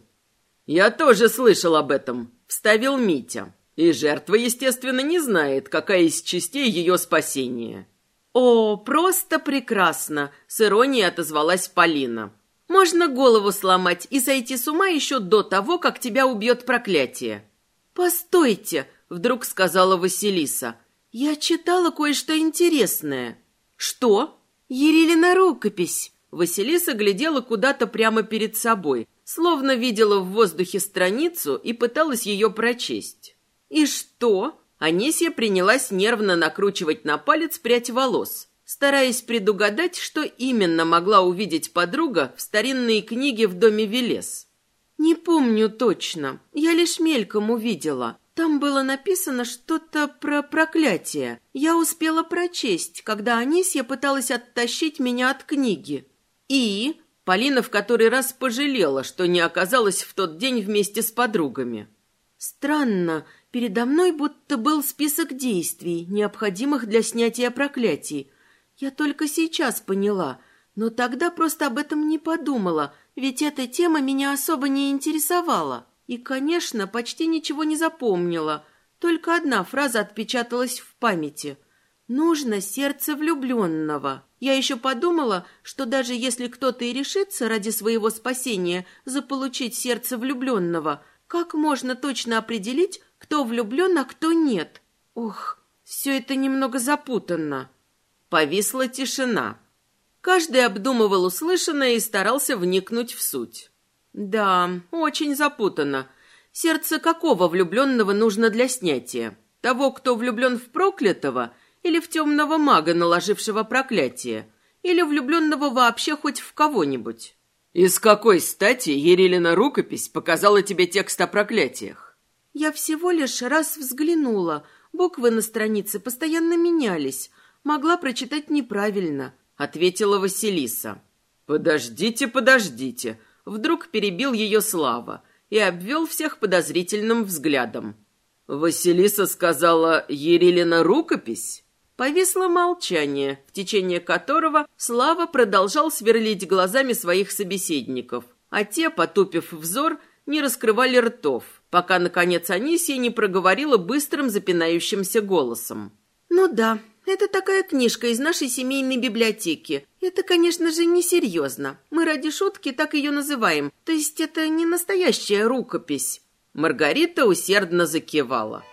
«Я тоже слышал об этом», — вставил Митя. И жертва, естественно, не знает, какая из частей ее спасение. «О, просто прекрасно!» — с иронией отозвалась Полина. Можно голову сломать и сойти с ума еще до того, как тебя убьет проклятие. «Постойте!» — вдруг сказала Василиса. «Я читала кое-что интересное». «Что?» «Ерилина рукопись». Василиса глядела куда-то прямо перед собой, словно видела в воздухе страницу и пыталась ее прочесть. «И что?» Анисия принялась нервно накручивать на палец прядь волос стараясь предугадать, что именно могла увидеть подруга в старинной книге в доме Велес. «Не помню точно. Я лишь мельком увидела. Там было написано что-то про проклятие. Я успела прочесть, когда Анисья пыталась оттащить меня от книги. И...» Полина в который раз пожалела, что не оказалась в тот день вместе с подругами. «Странно. Передо мной будто был список действий, необходимых для снятия проклятий, я только сейчас поняла, но тогда просто об этом не подумала, ведь эта тема меня особо не интересовала. И, конечно, почти ничего не запомнила. Только одна фраза отпечаталась в памяти. «Нужно сердце влюбленного». Я еще подумала, что даже если кто-то и решится ради своего спасения заполучить сердце влюбленного, как можно точно определить, кто влюблен, а кто нет. Ох, все это немного запутанно. Повисла тишина. Каждый обдумывал услышанное и старался вникнуть в суть. Да, очень запутанно. Сердце какого влюбленного нужно для снятия? Того, кто влюблен в проклятого, или в темного мага, наложившего проклятие, или влюбленного вообще хоть в кого-нибудь? «Из какой стати Ерилина рукопись показала тебе текст о проклятиях?» «Я всего лишь раз взглянула. Буквы на странице постоянно менялись. Могла прочитать неправильно», — ответила Василиса. «Подождите, подождите!» Вдруг перебил ее Слава и обвел всех подозрительным взглядом. «Василиса сказала Ерилина рукопись?» Повисло молчание, в течение которого Слава продолжал сверлить глазами своих собеседников, а те, потупив взор, не раскрывали ртов, пока, наконец, Анисия не проговорила быстрым запинающимся голосом. «Ну да, это такая книжка из нашей семейной библиотеки. Это, конечно же, несерьезно. Мы ради шутки так ее называем. То есть это не настоящая рукопись». Маргарита усердно закивала.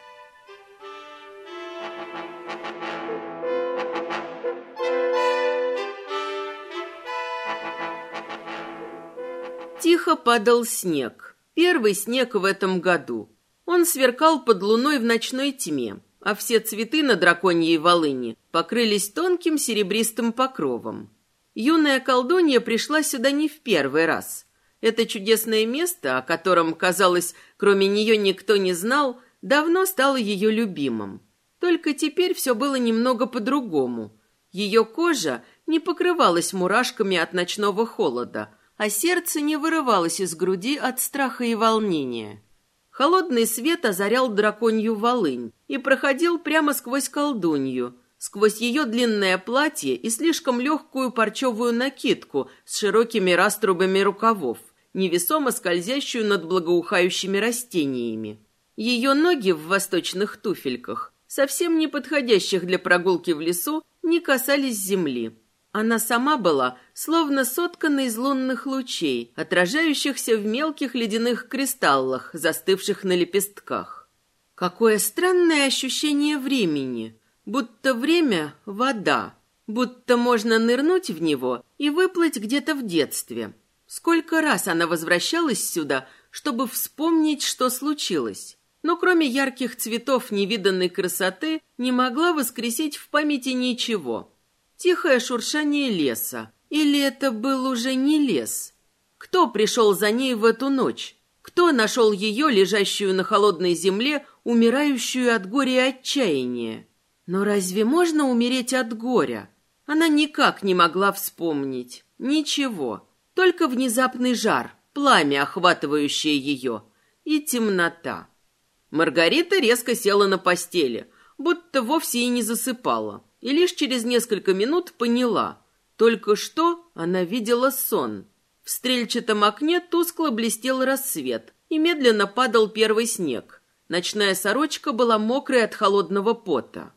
Тихо падал снег. Первый снег в этом году. Он сверкал под луной в ночной тьме, а все цветы на драконьей волыни покрылись тонким серебристым покровом. Юная колдунья пришла сюда не в первый раз. Это чудесное место, о котором, казалось, кроме нее никто не знал, давно стало ее любимым. Только теперь все было немного по-другому. Ее кожа не покрывалась мурашками от ночного холода – а сердце не вырывалось из груди от страха и волнения. Холодный свет озарял драконью волынь и проходил прямо сквозь колдунью, сквозь ее длинное платье и слишком легкую парчевую накидку с широкими раструбами рукавов, невесомо скользящую над благоухающими растениями. Ее ноги в восточных туфельках, совсем не подходящих для прогулки в лесу, не касались земли. Она сама была словно соткана из лунных лучей, отражающихся в мелких ледяных кристаллах, застывших на лепестках. Какое странное ощущение времени, будто время — вода, будто можно нырнуть в него и выплыть где-то в детстве. Сколько раз она возвращалась сюда, чтобы вспомнить, что случилось. Но кроме ярких цветов невиданной красоты не могла воскресить в памяти ничего — Тихое шуршание леса. Или это был уже не лес? Кто пришел за ней в эту ночь? Кто нашел ее, лежащую на холодной земле, умирающую от горя и отчаяния? Но разве можно умереть от горя? Она никак не могла вспомнить. Ничего. Только внезапный жар, пламя, охватывающее ее, и темнота. Маргарита резко села на постели, будто вовсе и не засыпала и лишь через несколько минут поняла. Только что она видела сон. В стрельчатом окне тускло блестел рассвет, и медленно падал первый снег. Ночная сорочка была мокрой от холодного пота.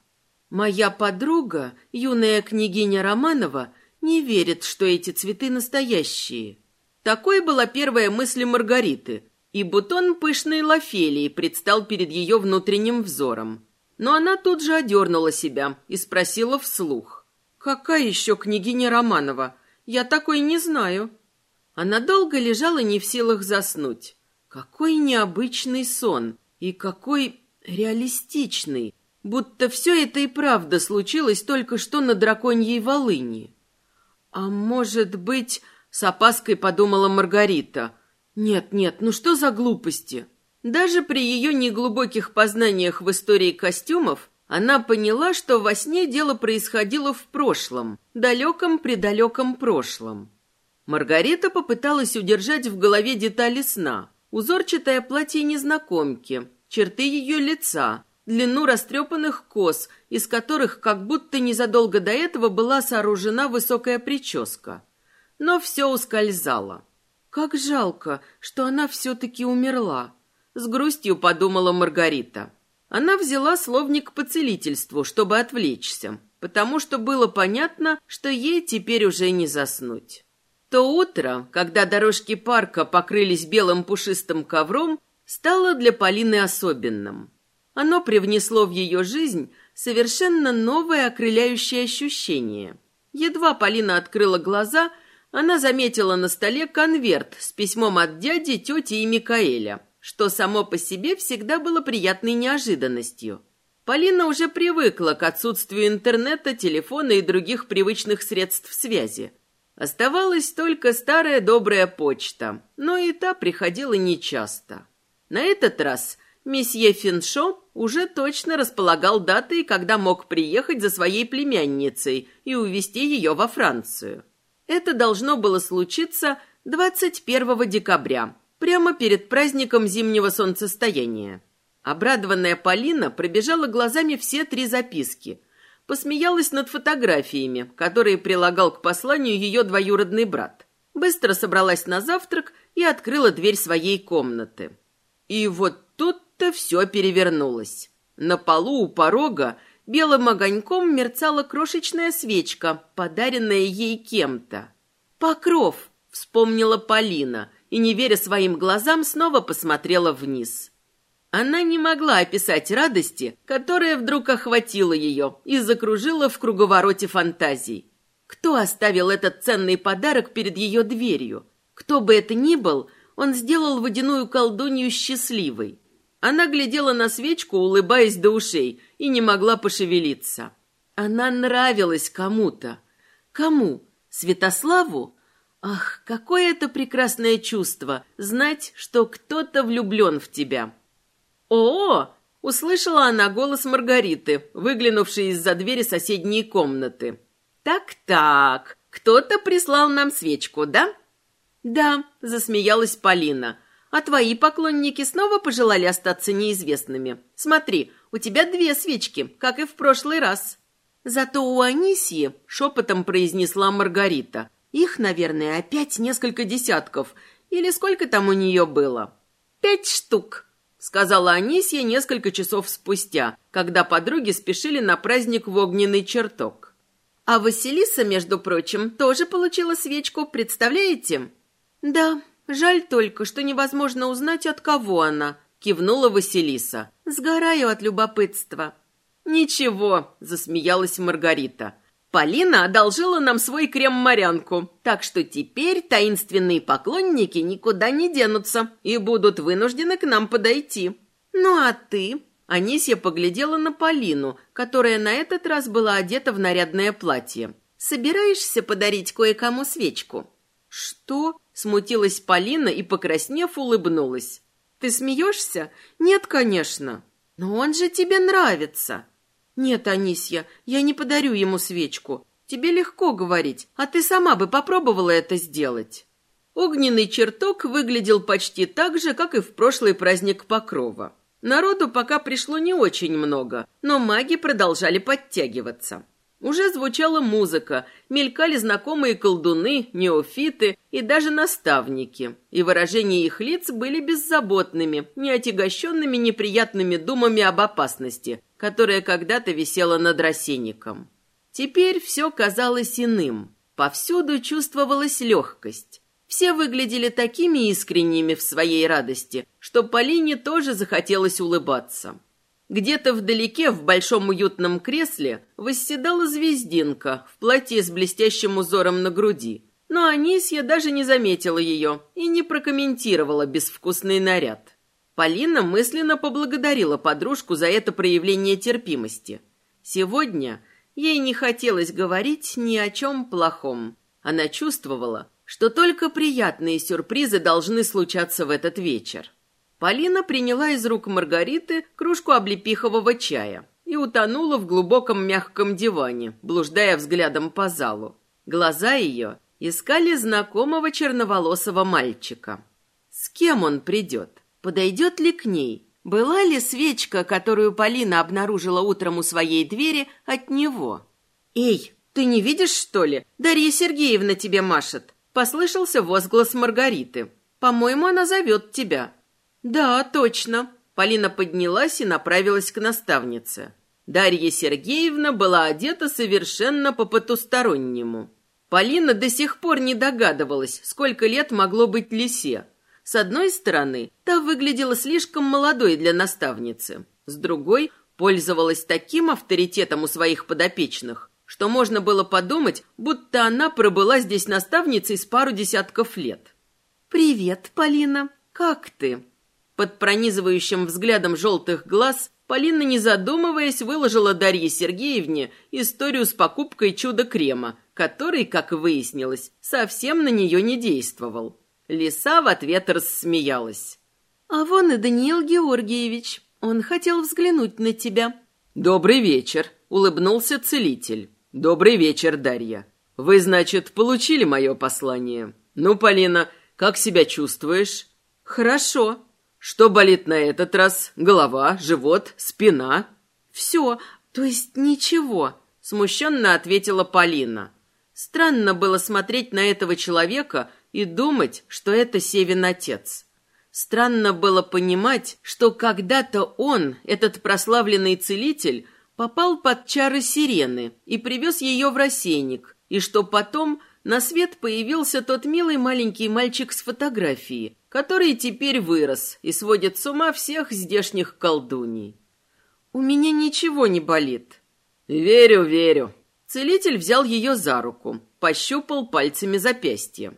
Моя подруга, юная княгиня Романова, не верит, что эти цветы настоящие. Такой была первая мысль Маргариты, и бутон пышной лофелии предстал перед ее внутренним взором. Но она тут же одернула себя и спросила вслух. «Какая еще княгиня Романова? Я такой не знаю». Она долго лежала не в силах заснуть. Какой необычный сон и какой реалистичный, будто все это и правда случилось только что на драконьей волыни. А может быть, с опаской подумала Маргарита. Нет, нет, ну что за глупости? Даже при ее неглубоких познаниях в истории костюмов она поняла, что во сне дело происходило в прошлом, далеком-предалеком прошлом. Маргарита попыталась удержать в голове детали сна. Узорчатое платье незнакомки, черты ее лица, длину растрепанных кос, из которых как будто незадолго до этого была сооружена высокая прическа. Но все ускользало. Как жалко, что она все-таки умерла. С грустью подумала Маргарита. Она взяла словник по целительству, чтобы отвлечься, потому что было понятно, что ей теперь уже не заснуть. То утро, когда дорожки парка покрылись белым пушистым ковром, стало для Полины особенным. Оно привнесло в ее жизнь совершенно новое окрыляющее ощущение. Едва Полина открыла глаза, она заметила на столе конверт с письмом от дяди, тети и Микаэля, что само по себе всегда было приятной неожиданностью. Полина уже привыкла к отсутствию интернета, телефона и других привычных средств связи. Оставалась только старая добрая почта, но и та приходила нечасто. На этот раз месье Финшо уже точно располагал датой, когда мог приехать за своей племянницей и увезти ее во Францию. Это должно было случиться 21 декабря, прямо перед праздником зимнего солнцестояния. Обрадованная Полина пробежала глазами все три записки, посмеялась над фотографиями, которые прилагал к посланию ее двоюродный брат. Быстро собралась на завтрак и открыла дверь своей комнаты. И вот тут-то все перевернулось. На полу у порога белым огоньком мерцала крошечная свечка, подаренная ей кем-то. «Покров!» — вспомнила Полина и, не веря своим глазам, снова посмотрела вниз. Она не могла описать радости, которая вдруг охватила ее и закружила в круговороте фантазий. Кто оставил этот ценный подарок перед ее дверью? Кто бы это ни был, он сделал водяную колдунью счастливой. Она глядела на свечку, улыбаясь до ушей, и не могла пошевелиться. Она нравилась кому-то. Кому? Святославу? Ах, какое это прекрасное чувство — знать, что кто-то влюблен в тебя. «О!» — услышала она голос Маргариты, выглянувшей из-за двери соседней комнаты. «Так-так, кто-то прислал нам свечку, да?» «Да», — засмеялась Полина. «А твои поклонники снова пожелали остаться неизвестными? Смотри, у тебя две свечки, как и в прошлый раз». Зато у Анисии, шепотом произнесла Маргарита, их, наверное, опять несколько десятков, или сколько там у нее было? Пять штук, сказала Анисия несколько часов спустя, когда подруги спешили на праздник в огненный чертог. А Василиса, между прочим, тоже получила свечку, представляете? Да, жаль только, что невозможно узнать, от кого она, кивнула Василиса. Сгораю от любопытства. Ничего, засмеялась Маргарита. Полина одолжила нам свой крем-морянку, так что теперь таинственные поклонники никуда не денутся и будут вынуждены к нам подойти. Ну а ты? Анисья поглядела на Полину, которая на этот раз была одета в нарядное платье. Собираешься подарить кое-кому свечку? Что? Смутилась Полина и, покраснев, улыбнулась. Ты смеешься? Нет, конечно. Но он же тебе нравится. «Нет, Анисья, я не подарю ему свечку. Тебе легко говорить, а ты сама бы попробовала это сделать». Огненный чертог выглядел почти так же, как и в прошлый праздник Покрова. Народу пока пришло не очень много, но маги продолжали подтягиваться. Уже звучала музыка, мелькали знакомые колдуны, неофиты и даже наставники, и выражения их лиц были беззаботными, не отягощенными неприятными думами об опасности, которая когда-то висела над рассенником. Теперь все казалось иным. Повсюду чувствовалась легкость. Все выглядели такими искренними в своей радости, что Полине тоже захотелось улыбаться. Где-то вдалеке, в большом уютном кресле, восседала звездинка в платье с блестящим узором на груди. Но Анисья даже не заметила ее и не прокомментировала безвкусный наряд. Полина мысленно поблагодарила подружку за это проявление терпимости. Сегодня ей не хотелось говорить ни о чем плохом. Она чувствовала, что только приятные сюрпризы должны случаться в этот вечер. Полина приняла из рук Маргариты кружку облепихового чая и утонула в глубоком мягком диване, блуждая взглядом по залу. Глаза ее искали знакомого черноволосого мальчика. С кем он придет? Подойдет ли к ней? Была ли свечка, которую Полина обнаружила утром у своей двери, от него? «Эй, ты не видишь, что ли? Дарья Сергеевна тебе машет!» Послышался возглас Маргариты. «По-моему, она зовет тебя». «Да, точно». Полина поднялась и направилась к наставнице. Дарья Сергеевна была одета совершенно по-потустороннему. Полина до сих пор не догадывалась, сколько лет могло быть Лисе. С одной стороны, та выглядела слишком молодой для наставницы. С другой пользовалась таким авторитетом у своих подопечных, что можно было подумать, будто она пробыла здесь наставницей с пару десятков лет. «Привет, Полина. Как ты?» Под пронизывающим взглядом желтых глаз Полина, не задумываясь, выложила Дарье Сергеевне историю с покупкой чудо-крема, который, как выяснилось, совсем на нее не действовал. Лиса в ответ рассмеялась. «А вон и Даниил Георгиевич. Он хотел взглянуть на тебя». «Добрый вечер», — улыбнулся целитель. «Добрый вечер, Дарья. Вы, значит, получили мое послание? Ну, Полина, как себя чувствуешь?» «Хорошо», что болит на этот раз? Голова, живот, спина? Все, то есть ничего, смущенно ответила Полина. Странно было смотреть на этого человека и думать, что это Севин отец. Странно было понимать, что когда-то он, этот прославленный целитель, попал под чары сирены и привез ее в рассейник, и что потом на свет появился тот милый маленький мальчик с фотографии, который теперь вырос и сводит с ума всех здешних колдуней. «У меня ничего не болит». «Верю, верю». Целитель взял ее за руку, пощупал пальцами запястье.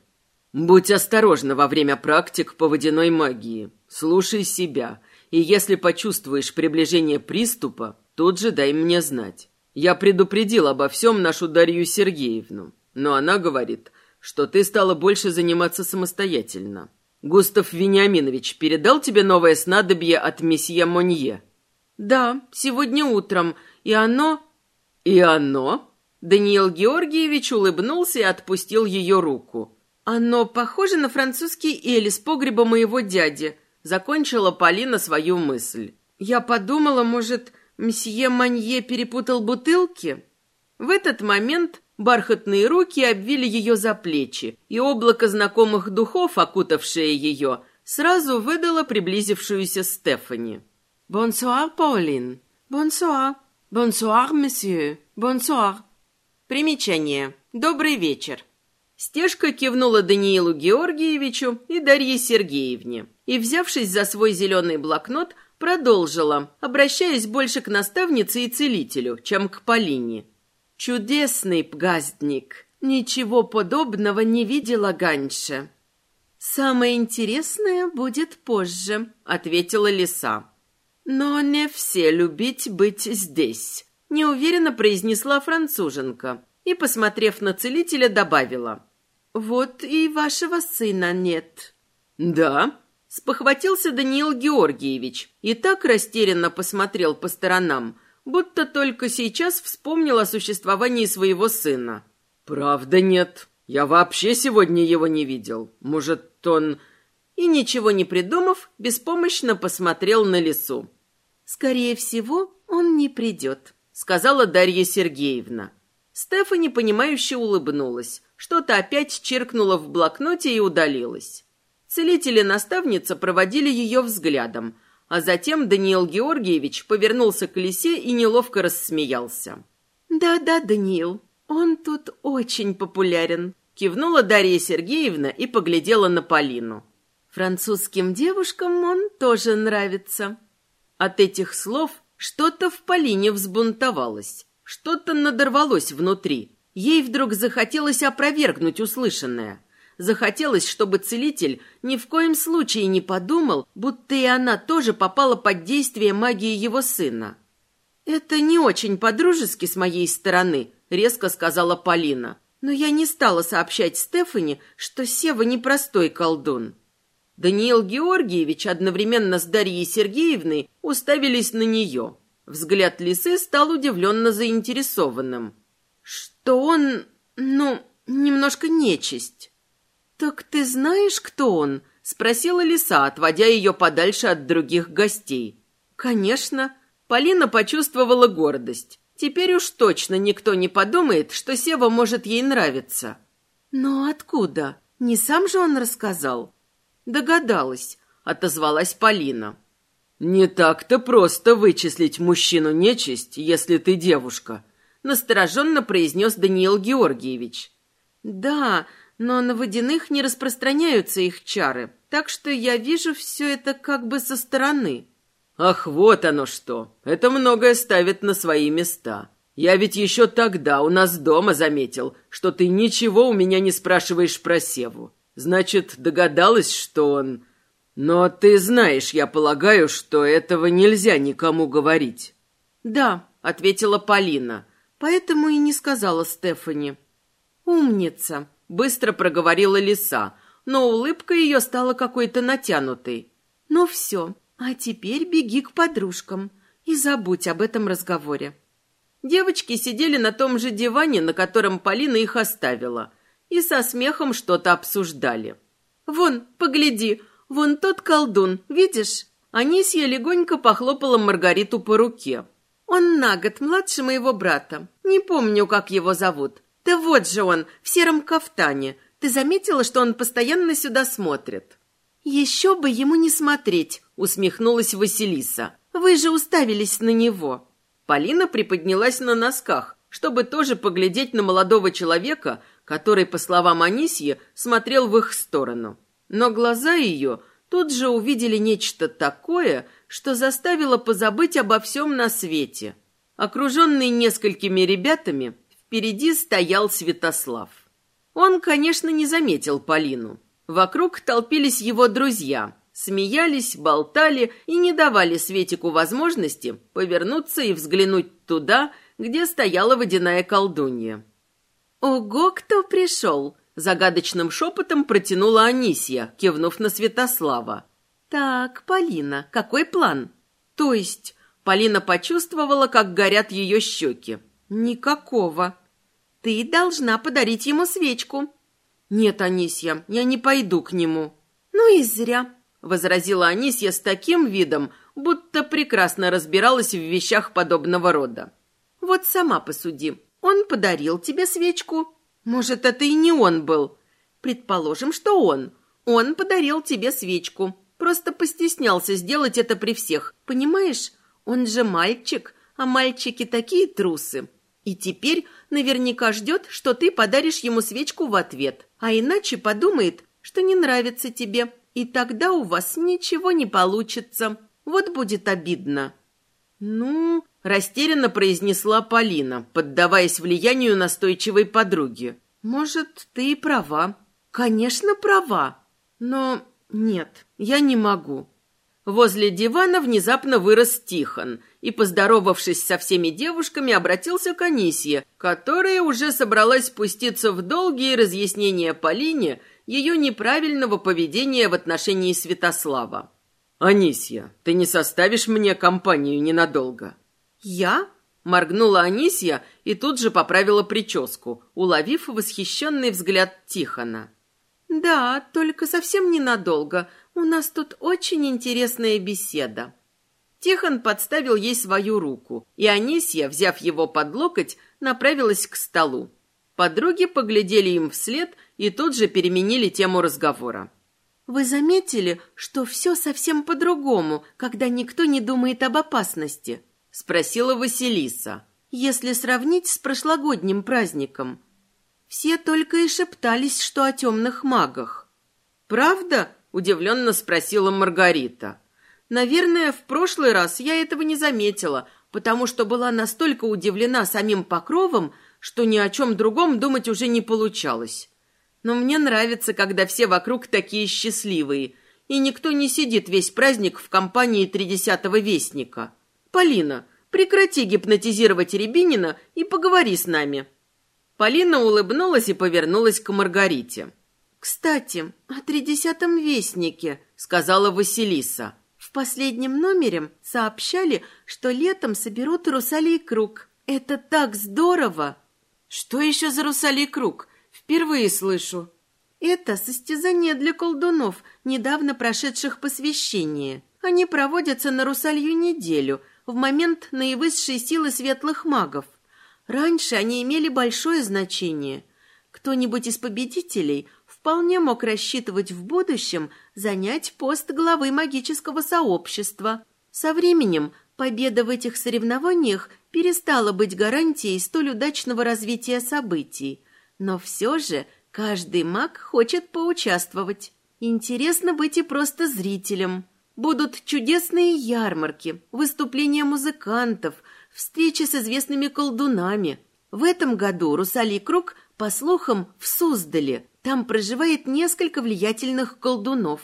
«Будь осторожна во время практик по водяной магии. Слушай себя, и если почувствуешь приближение приступа, тут же дай мне знать. Я предупредил обо всем нашу Дарью Сергеевну, но она говорит, что ты стала больше заниматься самостоятельно. Густав Вениаминович передал тебе новое снадобье от месье Монье? Да, сегодня утром, и оно... И оно? Даниил Георгиевич улыбнулся и отпустил ее руку. Оно похоже на французский эль из погреба моего дяди, закончила Полина свою мысль. Я подумала, может, месье Монье перепутал бутылки? В этот момент Бархатные руки обвили ее за плечи, и облако знакомых духов, окутавшее ее, сразу выдало приблизившуюся Стефани. «Бонсуар, Паулин! Бонсуар! Бонсуар, месье! Бонсуар!» Примечание. «Добрый вечер!» Стежка кивнула Даниилу Георгиевичу и Дарье Сергеевне и, взявшись за свой зеленый блокнот, продолжила, обращаясь больше к наставнице и целителю, чем к Полине – Чудесный пгаздник. Ничего подобного не видела раньше. Самое интересное будет позже, ответила лиса. Но не все любить быть здесь, неуверенно произнесла француженка и, посмотрев на целителя, добавила. Вот и вашего сына нет. Да, спохватился Даниил Георгиевич и так растерянно посмотрел по сторонам, будто только сейчас вспомнил о существовании своего сына. «Правда нет. Я вообще сегодня его не видел. Может, он...» И, ничего не придумав, беспомощно посмотрел на лесу. «Скорее всего, он не придет», — сказала Дарья Сергеевна. Стефани, понимающе улыбнулась. Что-то опять чиркнуло в блокноте и удалилась. Целители-наставница проводили ее взглядом — а затем Даниил Георгиевич повернулся к лисе и неловко рассмеялся. «Да-да, Даниил, он тут очень популярен», — кивнула Дарья Сергеевна и поглядела на Полину. «Французским девушкам он тоже нравится». От этих слов что-то в Полине взбунтовалось, что-то надорвалось внутри. Ей вдруг захотелось опровергнуть услышанное — Захотелось, чтобы целитель ни в коем случае не подумал, будто и она тоже попала под действие магии его сына. «Это не очень по-дружески с моей стороны», — резко сказала Полина. «Но я не стала сообщать Стефани, что Сева непростой колдун». Даниил Георгиевич одновременно с Дарьей Сергеевной уставились на нее. Взгляд лисы стал удивленно заинтересованным. «Что он, ну, немножко нечисть». «Так ты знаешь, кто он?» — спросила лиса, отводя ее подальше от других гостей. «Конечно». Полина почувствовала гордость. Теперь уж точно никто не подумает, что Сева может ей нравиться. «Но откуда? Не сам же он рассказал?» «Догадалась», — отозвалась Полина. «Не так-то просто вычислить мужчину-нечисть, если ты девушка», — настороженно произнес Даниил Георгиевич. «Да, но на водяных не распространяются их чары, так что я вижу все это как бы со стороны. Ах, вот оно что. Это многое ставит на свои места. Я ведь еще тогда у нас дома заметил, что ты ничего у меня не спрашиваешь про Севу. Значит, догадалась, что он... Но ты знаешь, я полагаю, что этого нельзя никому говорить. Да, ответила Полина, поэтому и не сказала Стефани. Умница, быстро проговорила Лиса, но улыбка ее стала какой-то натянутой. Ну все, а теперь беги к подружкам и забудь об этом разговоре. Девочки сидели на том же диване, на котором Полина их оставила, и со смехом что-то обсуждали. «Вон, погляди, вон тот колдун, видишь?» Анисья легонько похлопала Маргариту по руке. «Он на год младше моего брата. Не помню, как его зовут. Да вот же он, в сером кафтане. Ты заметила, что он постоянно сюда смотрит?» «Еще бы ему не смотреть», — усмехнулась Василиса. «Вы же уставились на него». Полина приподнялась на носках, чтобы тоже поглядеть на молодого человека, который, по словам Анисьи, смотрел в их сторону. Но глаза ее тут же увидели нечто такое, что заставило позабыть обо всем на свете. Окруженный несколькими ребятами, впереди стоял Святослав. Он, конечно, не заметил Полину. Вокруг толпились его друзья, смеялись, болтали и не давали Светику возможности повернуться и взглянуть туда, где стояла водяная колдунья. «Ого, кто пришел!» — загадочным шепотом протянула Анисья, кивнув на Святослава. «Так, Полина, какой план?» «То есть...» Полина почувствовала, как горят ее щеки. «Никакого. Ты должна подарить ему свечку». «Нет, Анисья, я не пойду к нему». «Ну и зря возразила Анисья с таким видом, будто прекрасно разбиралась в вещах подобного рода. Вот сама посуди. Он подарил тебе свечку. Может, это и не он был. Предположим, что он. Он подарил тебе свечку. Просто постеснялся сделать это при всех. Понимаешь? Он же мальчик, а мальчики такие трусы. И теперь наверняка ждет, что ты подаришь ему свечку в ответ. А иначе подумает, что не нравится тебе, и тогда у вас ничего не получится. Вот будет обидно». «Ну...» – растерянно произнесла Полина, поддаваясь влиянию настойчивой подруги. «Может, ты и права». «Конечно, права. Но нет, я не могу». Возле дивана внезапно вырос Тихон и, поздоровавшись со всеми девушками, обратился к Анисье, которая уже собралась спуститься в долгие разъяснения Полине ее неправильного поведения в отношении Святослава. «Анисья, ты не составишь мне компанию ненадолго?» «Я?» – моргнула Анисья и тут же поправила прическу, уловив восхищенный взгляд Тихона. «Да, только совсем ненадолго. У нас тут очень интересная беседа». Тихон подставил ей свою руку, и Анисья, взяв его под локоть, направилась к столу. Подруги поглядели им вслед и тут же переменили тему разговора. «Вы заметили, что все совсем по-другому, когда никто не думает об опасности?» — спросила Василиса. «Если сравнить с прошлогодним праздником. Все только и шептались, что о темных магах». «Правда?» — удивленно спросила Маргарита. «Наверное, в прошлый раз я этого не заметила, потому что была настолько удивлена самим покровом, что ни о чем другом думать уже не получалось. Но мне нравится, когда все вокруг такие счастливые, и никто не сидит весь праздник в компании тридесятого вестника. Полина, прекрати гипнотизировать Рябинина и поговори с нами». Полина улыбнулась и повернулась к Маргарите. «Кстати, о тридесятом вестнике», — сказала Василиса. «В последнем номере сообщали, что летом соберут русалий круг. Это так здорово!» «Что еще за русалий круг?» Впервые слышу. Это состязание для колдунов, недавно прошедших посвящение. Они проводятся на русалью неделю, в момент наивысшей силы светлых магов. Раньше они имели большое значение. Кто-нибудь из победителей вполне мог рассчитывать в будущем занять пост главы магического сообщества. Со временем победа в этих соревнованиях перестала быть гарантией столь удачного развития событий. Но все же каждый маг хочет поучаствовать. Интересно быть и просто зрителем. Будут чудесные ярмарки, выступления музыкантов, встречи с известными колдунами. В этом году Русалий Круг, по слухам, в Суздале. Там проживает несколько влиятельных колдунов.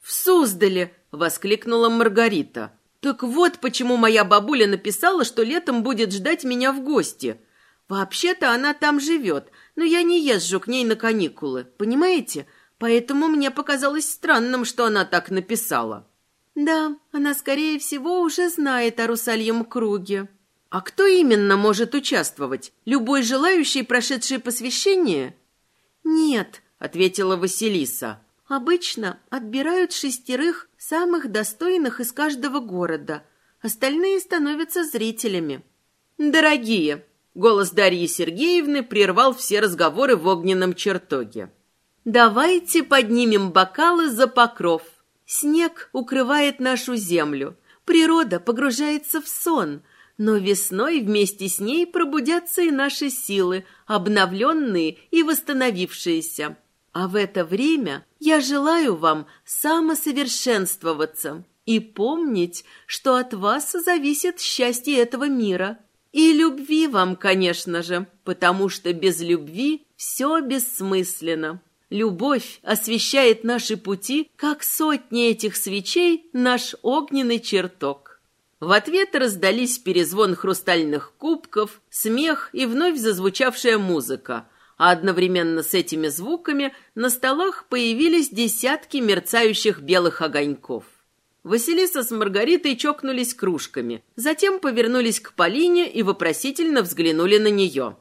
«В Суздале!» — воскликнула Маргарита. «Так вот почему моя бабуля написала, что летом будет ждать меня в гости. Вообще-то она там живет, но я не езжу к ней на каникулы, понимаете? Поэтому мне показалось странным, что она так написала». «Да, она, скорее всего, уже знает о Русальем круге». «А кто именно может участвовать? Любой желающий, прошедший посвящение?» «Нет», — ответила Василиса. «Обычно отбирают шестерых самых достойных из каждого города. Остальные становятся зрителями». «Дорогие!» — голос Дарьи Сергеевны прервал все разговоры в огненном чертоге. «Давайте поднимем бокалы за покров. Снег укрывает нашу землю. Природа погружается в сон, но весной вместе с ней пробудятся и наши силы, обновленные и восстановившиеся. А в это время я желаю вам самосовершенствоваться и помнить, что от вас зависит счастье этого мира. И любви вам, конечно же, потому что без любви все бессмысленно. Любовь освещает наши пути, как сотни этих свечей наш огненный чертог. В ответ раздались перезвон хрустальных кубков, смех и вновь зазвучавшая музыка, а одновременно с этими звуками на столах появились десятки мерцающих белых огоньков. Василиса с Маргаритой чокнулись кружками, затем повернулись к Полине и вопросительно взглянули на нее.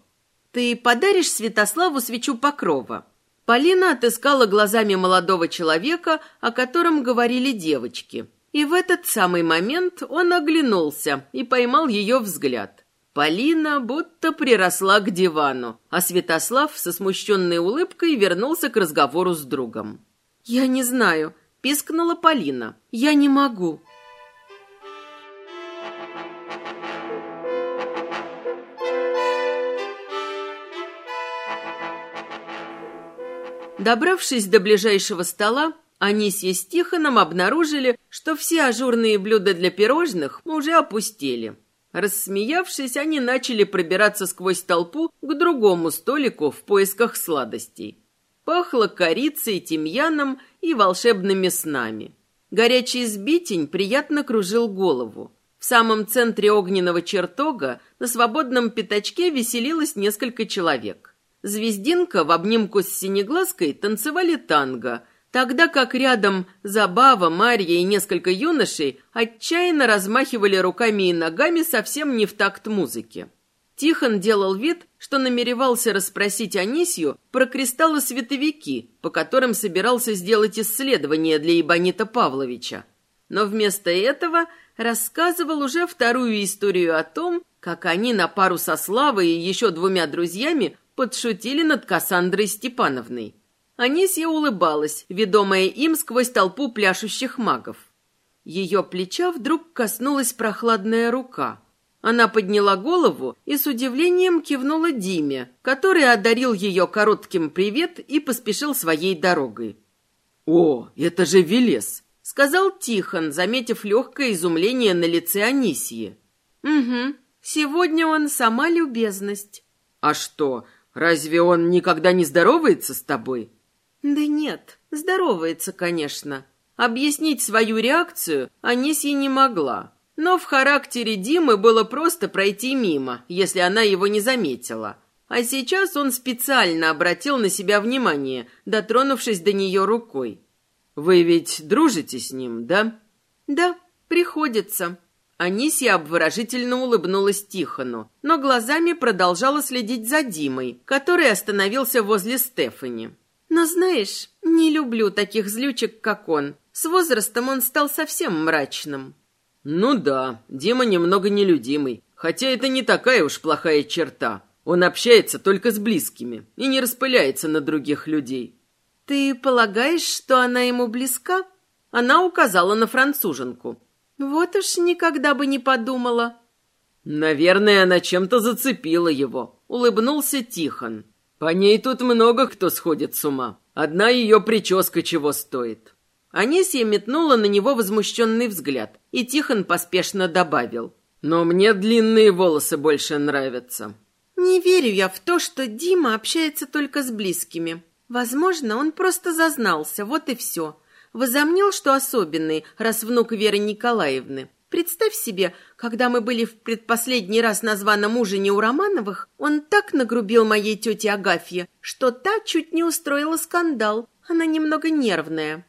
«Ты подаришь Святославу свечу покрова?» Полина отыскала глазами молодого человека, о котором говорили девочки. И в этот самый момент он оглянулся и поймал ее взгляд. Полина будто приросла к дивану, а Святослав со смущенной улыбкой вернулся к разговору с другом. «Я не знаю», — пискнула Полина. «Я не могу». Добравшись до ближайшего стола, Анисья с Тихоном обнаружили, что все ажурные блюда для пирожных уже опустели. Рассмеявшись, они начали пробираться сквозь толпу к другому столику в поисках сладостей. Пахло корицей, тимьяном и волшебными снами. Горячий сбитень приятно кружил голову. В самом центре огненного чертога на свободном пятачке веселилось несколько человек. Звездинка в обнимку с Синеглазкой танцевали танго, тогда как рядом Забава, Марья и несколько юношей отчаянно размахивали руками и ногами совсем не в такт музыки. Тихон делал вид, что намеревался расспросить Анисью про кристаллы-световики, по которым собирался сделать исследование для Ибонита Павловича. Но вместо этого рассказывал уже вторую историю о том, как они на пару со Славой и еще двумя друзьями подшутили над Кассандрой Степановной. Анисья улыбалась, ведомая им сквозь толпу пляшущих магов. Ее плеча вдруг коснулась прохладная рука. Она подняла голову и с удивлением кивнула Диме, который одарил ее коротким привет и поспешил своей дорогой. «О, это же Велес!» — сказал Тихон, заметив легкое изумление на лице Анисии. «Угу, сегодня он сама любезность». «А что, Разве он никогда не здоровается с тобой? Да нет, здоровается, конечно. Объяснить свою реакцию Анисья не могла. Но в характере Димы было просто пройти мимо, если она его не заметила. А сейчас он специально обратил на себя внимание, дотронувшись до нее рукой. «Вы ведь дружите с ним, да?» «Да, приходится», Анисия обворожительно улыбнулась Тихону, но глазами продолжала следить за Димой, который остановился возле Стефани. «Но знаешь, не люблю таких злючек, как он. С возрастом он стал совсем мрачным». «Ну да, Дима немного нелюдимый, хотя это не такая уж плохая черта. Он общается только с близкими и не распыляется на других людей». «Ты полагаешь, что она ему близка?» Она указала на француженку. Вот уж никогда бы не подумала. Наверное, она чем-то зацепила его. Улыбнулся Тихон. По ней тут много кто сходит с ума. Одна ее прическа чего стоит. Анисия метнула на него возмущенный взгляд, и Тихон поспешно добавил. «Но мне длинные волосы больше нравятся». «Не верю я в то, что Дима общается только с близкими. Возможно, он просто зазнался, вот и все. Возомнил, что особенный, раз внук Веры Николаевны. Представь себе, когда мы были в предпоследний раз на званом ужине у Романовых, он так нагрубил моей тете Агафье, что та чуть не устроила скандал. Она немного нервная.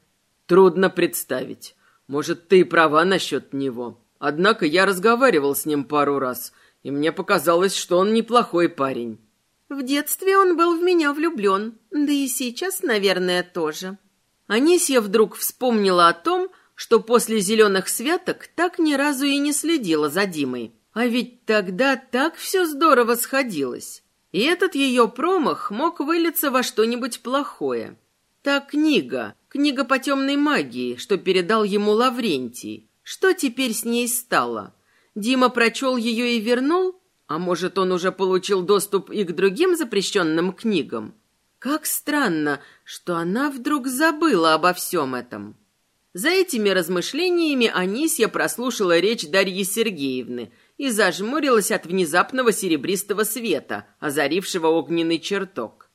Трудно представить. Может, ты и права насчет него. Однако я разговаривал с ним пару раз, и мне показалось, что он неплохой парень. В детстве он был в меня влюблен, да и сейчас, наверное, тоже. Анисья вдруг вспомнила о том, что после зеленых святок так ни разу и не следила за Димой. А ведь тогда так все здорово сходилось. И этот ее промах мог вылиться во что-нибудь плохое. Та книга, книга по темной магии, что передал ему Лаврентий. Что теперь с ней стало? Дима прочел ее и вернул? А может, он уже получил доступ и к другим запрещенным книгам? Как странно, что она вдруг забыла обо всем этом. За этими размышлениями Анисья прослушала речь Дарьи Сергеевны и зажмурилась от внезапного серебристого света, озарившего огненный чертог.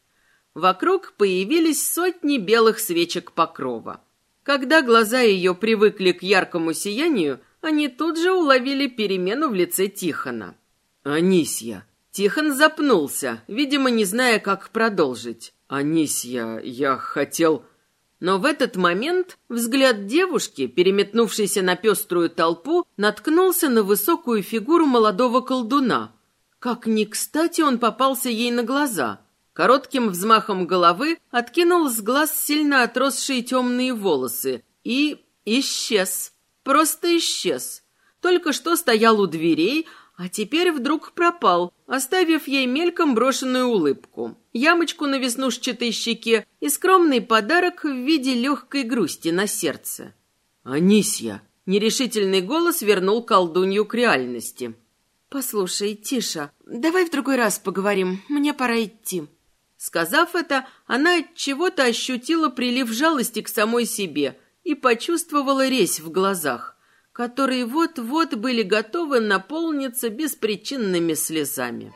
Вокруг появились сотни белых свечек покрова. Когда глаза ее привыкли к яркому сиянию, они тут же уловили перемену в лице Тихона. «Анисья!» Тихон запнулся, видимо, не зная, как продолжить. «Анисья, я хотел...» Но в этот момент взгляд девушки, переметнувшейся на пеструю толпу, наткнулся на высокую фигуру молодого колдуна. Как ни кстати он попался ей на глаза. Коротким взмахом головы откинул с глаз сильно отросшие темные волосы и исчез. Просто исчез. Только что стоял у дверей, а теперь вдруг пропал, оставив ей мельком брошенную улыбку, ямочку на веснушчатой щеке и скромный подарок в виде легкой грусти на сердце. «Анисья!» — нерешительный голос вернул колдунью к реальности. «Послушай, Тиша, давай в другой раз поговорим, мне пора идти». Сказав это, она от чего-то ощутила прилив жалости к самой себе и почувствовала резь в глазах, которые вот-вот были готовы наполниться беспричинными слезами.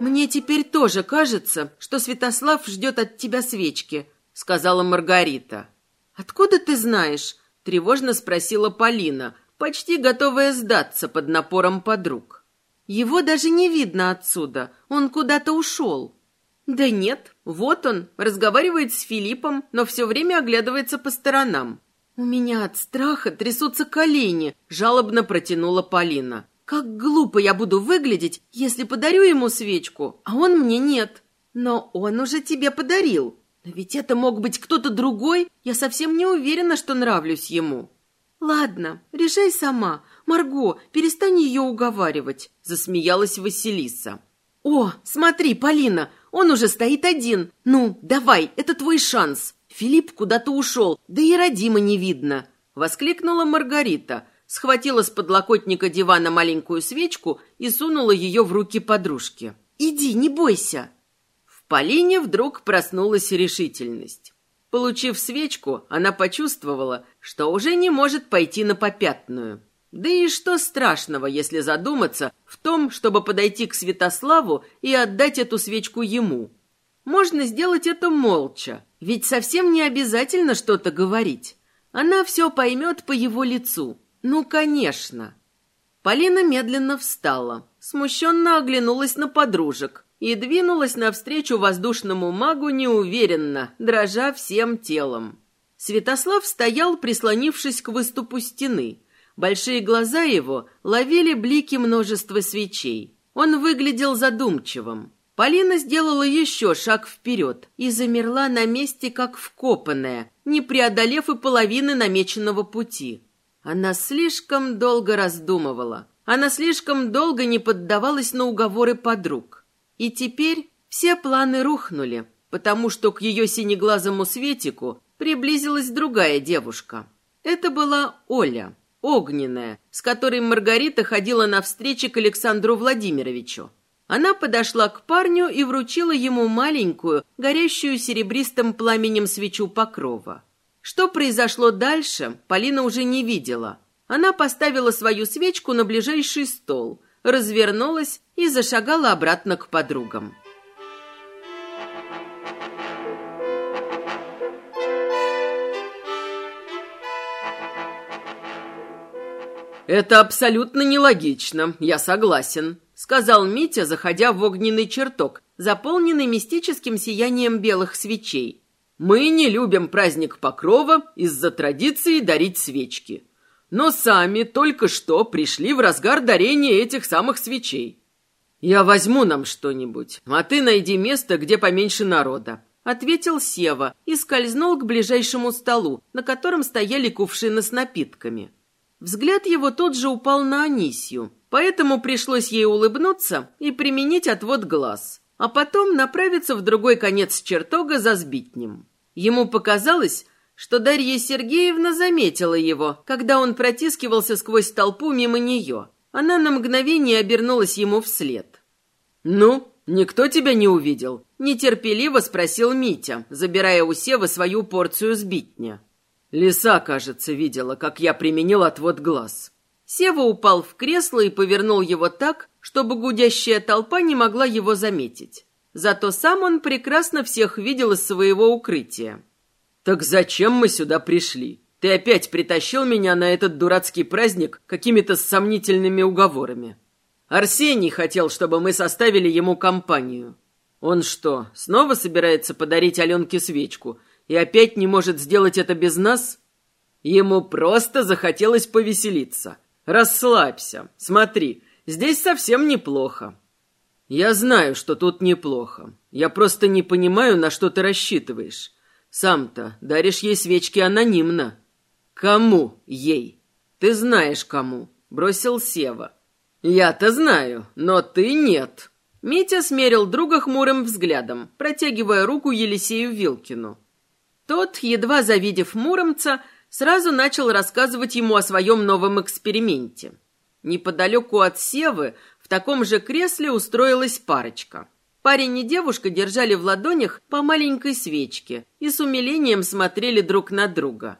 «Мне теперь тоже кажется, что Святослав ждет от тебя свечки», — сказала Маргарита. «Откуда ты знаешь?» Тревожно спросила Полина, почти готовая сдаться под напором подруг. Его даже не видно отсюда, он куда-то ушел. Да нет, вот он, разговаривает с Филиппом, но все время оглядывается по сторонам. У меня от страха трясутся колени, жалобно протянула Полина. Как глупо я буду выглядеть, если подарю ему свечку, а он мне нет. Но он уже тебе подарил. Но ведь это мог быть кто-то другой. Я совсем не уверена, что нравлюсь ему. Ладно, решай сама. Марго, перестань ее уговаривать, засмеялась Василиса. О, смотри, Полина, он уже стоит один. Ну, давай, это твой шанс. Филипп куда-то ушел, да и родима не видно. Воскликнула Маргарита, схватила с подлокотника дивана маленькую свечку и сунула ее в руки подружки. «Иди, не бойся!» Полине вдруг проснулась решительность. Получив свечку, она почувствовала, что уже не может пойти на попятную. Да и что страшного, если задуматься в том, чтобы подойти к Святославу и отдать эту свечку ему? Можно сделать это молча, ведь совсем не обязательно что-то говорить. Она все поймет по его лицу. Ну, конечно. Полина медленно встала, смущенно оглянулась на подружек, и двинулась навстречу воздушному магу неуверенно, дрожа всем телом. Святослав стоял, прислонившись к выступу стены. Большие глаза его ловили блики множества свечей. Он выглядел задумчивым. Полина сделала еще шаг вперед и замерла на месте, как вкопанная, не преодолев и половины намеченного пути. Она слишком долго раздумывала. Она слишком долго не поддавалась на уговоры подруг. И теперь все планы рухнули, потому что к ее синеглазому Светику приблизилась другая девушка. Это была Оля. Огненная, с которой Маргарита ходила на встречи к Александру Владимировичу. Она подошла к парню и вручила ему маленькую, горящую серебристым пламенем свечу покрова. Что произошло дальше, Полина уже не видела. Она поставила свою свечку на ближайший стол, развернулась и зашагала обратно к подругам. «Это абсолютно нелогично, я согласен», — сказал Митя, заходя в огненный чертог, заполненный мистическим сиянием белых свечей. «Мы не любим праздник Покрова из-за традиции дарить свечки, но сами только что пришли в разгар дарения этих самых свечей. Я возьму нам что-нибудь, а ты найди место, где поменьше народа», — ответил Сева и скользнул к ближайшему столу, на котором стояли кувшины с напитками. Взгляд его тут же упал на Анисью, поэтому пришлось ей улыбнуться и применить отвод глаз, а потом направиться в другой конец чертога за сбитнем. Ему показалось, что Дарья Сергеевна заметила его, когда он протискивался сквозь толпу мимо нее. Она на мгновение обернулась ему вслед. «Ну, никто тебя не увидел?» – нетерпеливо спросил Митя, забирая у Севы свою порцию сбитня. Лиса, кажется, видела, как я применил отвод глаз. Сева упал в кресло и повернул его так, чтобы гудящая толпа не могла его заметить. Зато сам он прекрасно всех видел из своего укрытия. «Так зачем мы сюда пришли? Ты опять притащил меня на этот дурацкий праздник какими-то сомнительными уговорами. Арсений хотел, чтобы мы составили ему компанию. Он что, снова собирается подарить Аленке свечку – и опять не может сделать это без нас? Ему просто захотелось повеселиться. Расслабься. Смотри, здесь совсем неплохо. Я знаю, что тут неплохо. Я просто не понимаю, на что ты рассчитываешь. Сам-то даришь ей свечки анонимно. Кому ей? Ты знаешь кому, бросил Сева. Я-то знаю, но ты нет. Митя смерил друга хмурым взглядом, протягивая руку Елисею Вилкину. Тот, едва завидев Муромца, сразу начал рассказывать ему о своем новом эксперименте. Неподалеку от Севы в таком же кресле устроилась парочка. Парень и девушка держали в ладонях по маленькой свечке и с умилением смотрели друг на друга.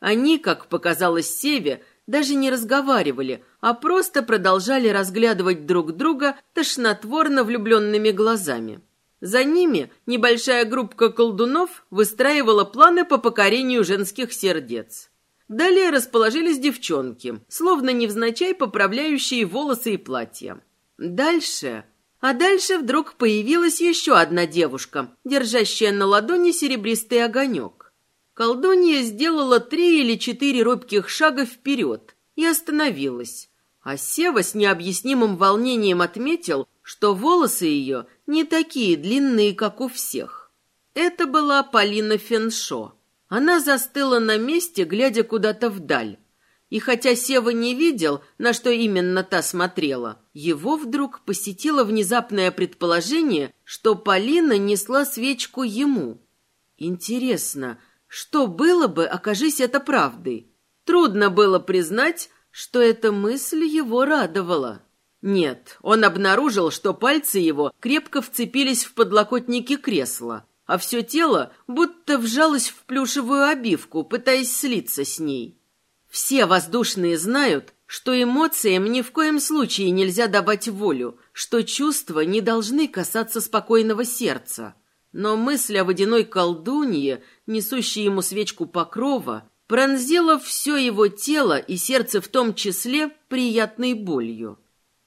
Они, как показалось Севе, даже не разговаривали, а просто продолжали разглядывать друг друга тошнотворно влюбленными глазами. За ними небольшая группка колдунов выстраивала планы по покорению женских сердец. Далее расположились девчонки, словно невзначай поправляющие волосы и платья. Дальше... А дальше вдруг появилась еще одна девушка, держащая на ладони серебристый огонек. Колдунья сделала три или четыре робких шага вперед и остановилась. А Сева с необъяснимым волнением отметил, что волосы ее не такие длинные, как у всех. Это была Полина Феншо. Она застыла на месте, глядя куда-то вдаль. И хотя Сева не видел, на что именно та смотрела, его вдруг посетило внезапное предположение, что Полина несла свечку ему. Интересно, что было бы, окажись это правдой? Трудно было признать, что эта мысль его радовала. Нет, он обнаружил, что пальцы его крепко вцепились в подлокотники кресла, а все тело будто вжалось в плюшевую обивку, пытаясь слиться с ней. Все воздушные знают, что эмоциям ни в коем случае нельзя давать волю, что чувства не должны касаться спокойного сердца. Но мысль о водяной колдунье, несущей ему свечку покрова, пронзила все его тело и сердце в том числе приятной болью.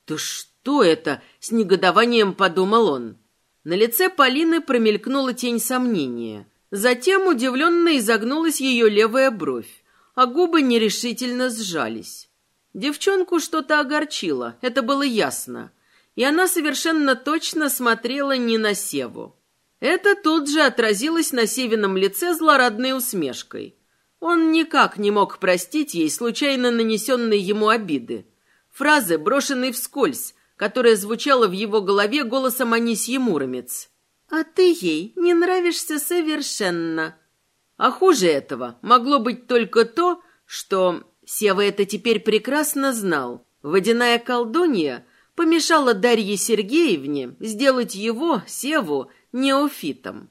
«Да что это?» — с негодованием подумал он. На лице Полины промелькнула тень сомнения. Затем удивленно изогнулась ее левая бровь, а губы нерешительно сжались. Девчонку что-то огорчило, это было ясно, и она совершенно точно смотрела не на Севу. Это тут же отразилось на Севином лице злорадной усмешкой. Он никак не мог простить ей случайно нанесенные ему обиды, фразы, брошенной вскользь, которая звучала в его голове голосом Анисьи Муромец. «А ты ей не нравишься совершенно». А хуже этого могло быть только то, что Сева это теперь прекрасно знал. Водяная колдунья помешала Дарье Сергеевне сделать его, Севу, неофитом.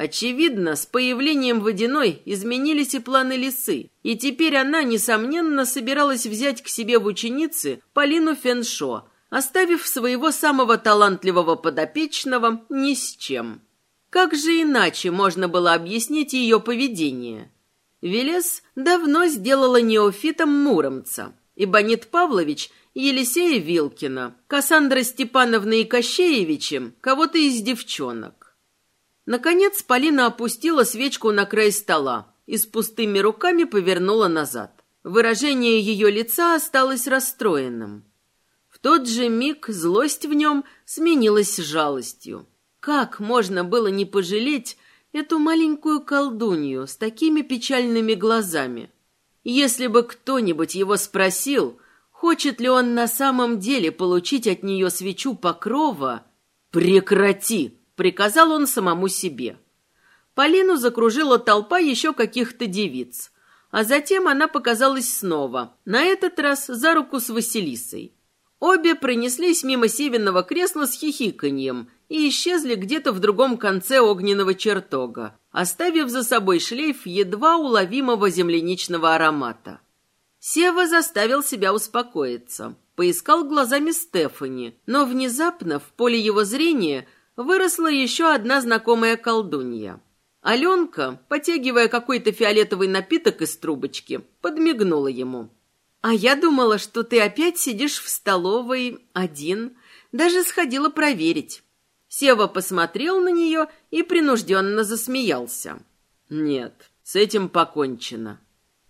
Очевидно, с появлением водяной изменились и планы лисы, и теперь она, несомненно, собиралась взять к себе в ученицы Полину Феншо, оставив своего самого талантливого подопечного ни с чем. Как же иначе можно было объяснить ее поведение? Велес давно сделала неофитом Муромца, и Бонит Павлович – Елисея Вилкина, Кассандра Степановна и Кощеевичем, кого-то из девчонок. Наконец Полина опустила свечку на край стола и с пустыми руками повернула назад. Выражение ее лица осталось расстроенным. В тот же миг злость в нем сменилась жалостью. Как можно было не пожалеть эту маленькую колдунью с такими печальными глазами? Если бы кто-нибудь его спросил, хочет ли он на самом деле получить от нее свечу покрова, «Прекрати!» Приказал он самому себе. Полину закружила толпа еще каких-то девиц, а затем она показалась снова, на этот раз за руку с Василисой. Обе пронеслись мимо севенного кресла с хихиканьем и исчезли где-то в другом конце огненного чертога, оставив за собой шлейф едва уловимого земляничного аромата. Сева заставил себя успокоиться, поискал глазами Стефани, но внезапно в поле его зрения – выросла еще одна знакомая колдунья. Аленка, потягивая какой-то фиолетовый напиток из трубочки, подмигнула ему. «А я думала, что ты опять сидишь в столовой один. Даже сходила проверить». Сева посмотрел на нее и принужденно засмеялся. «Нет, с этим покончено».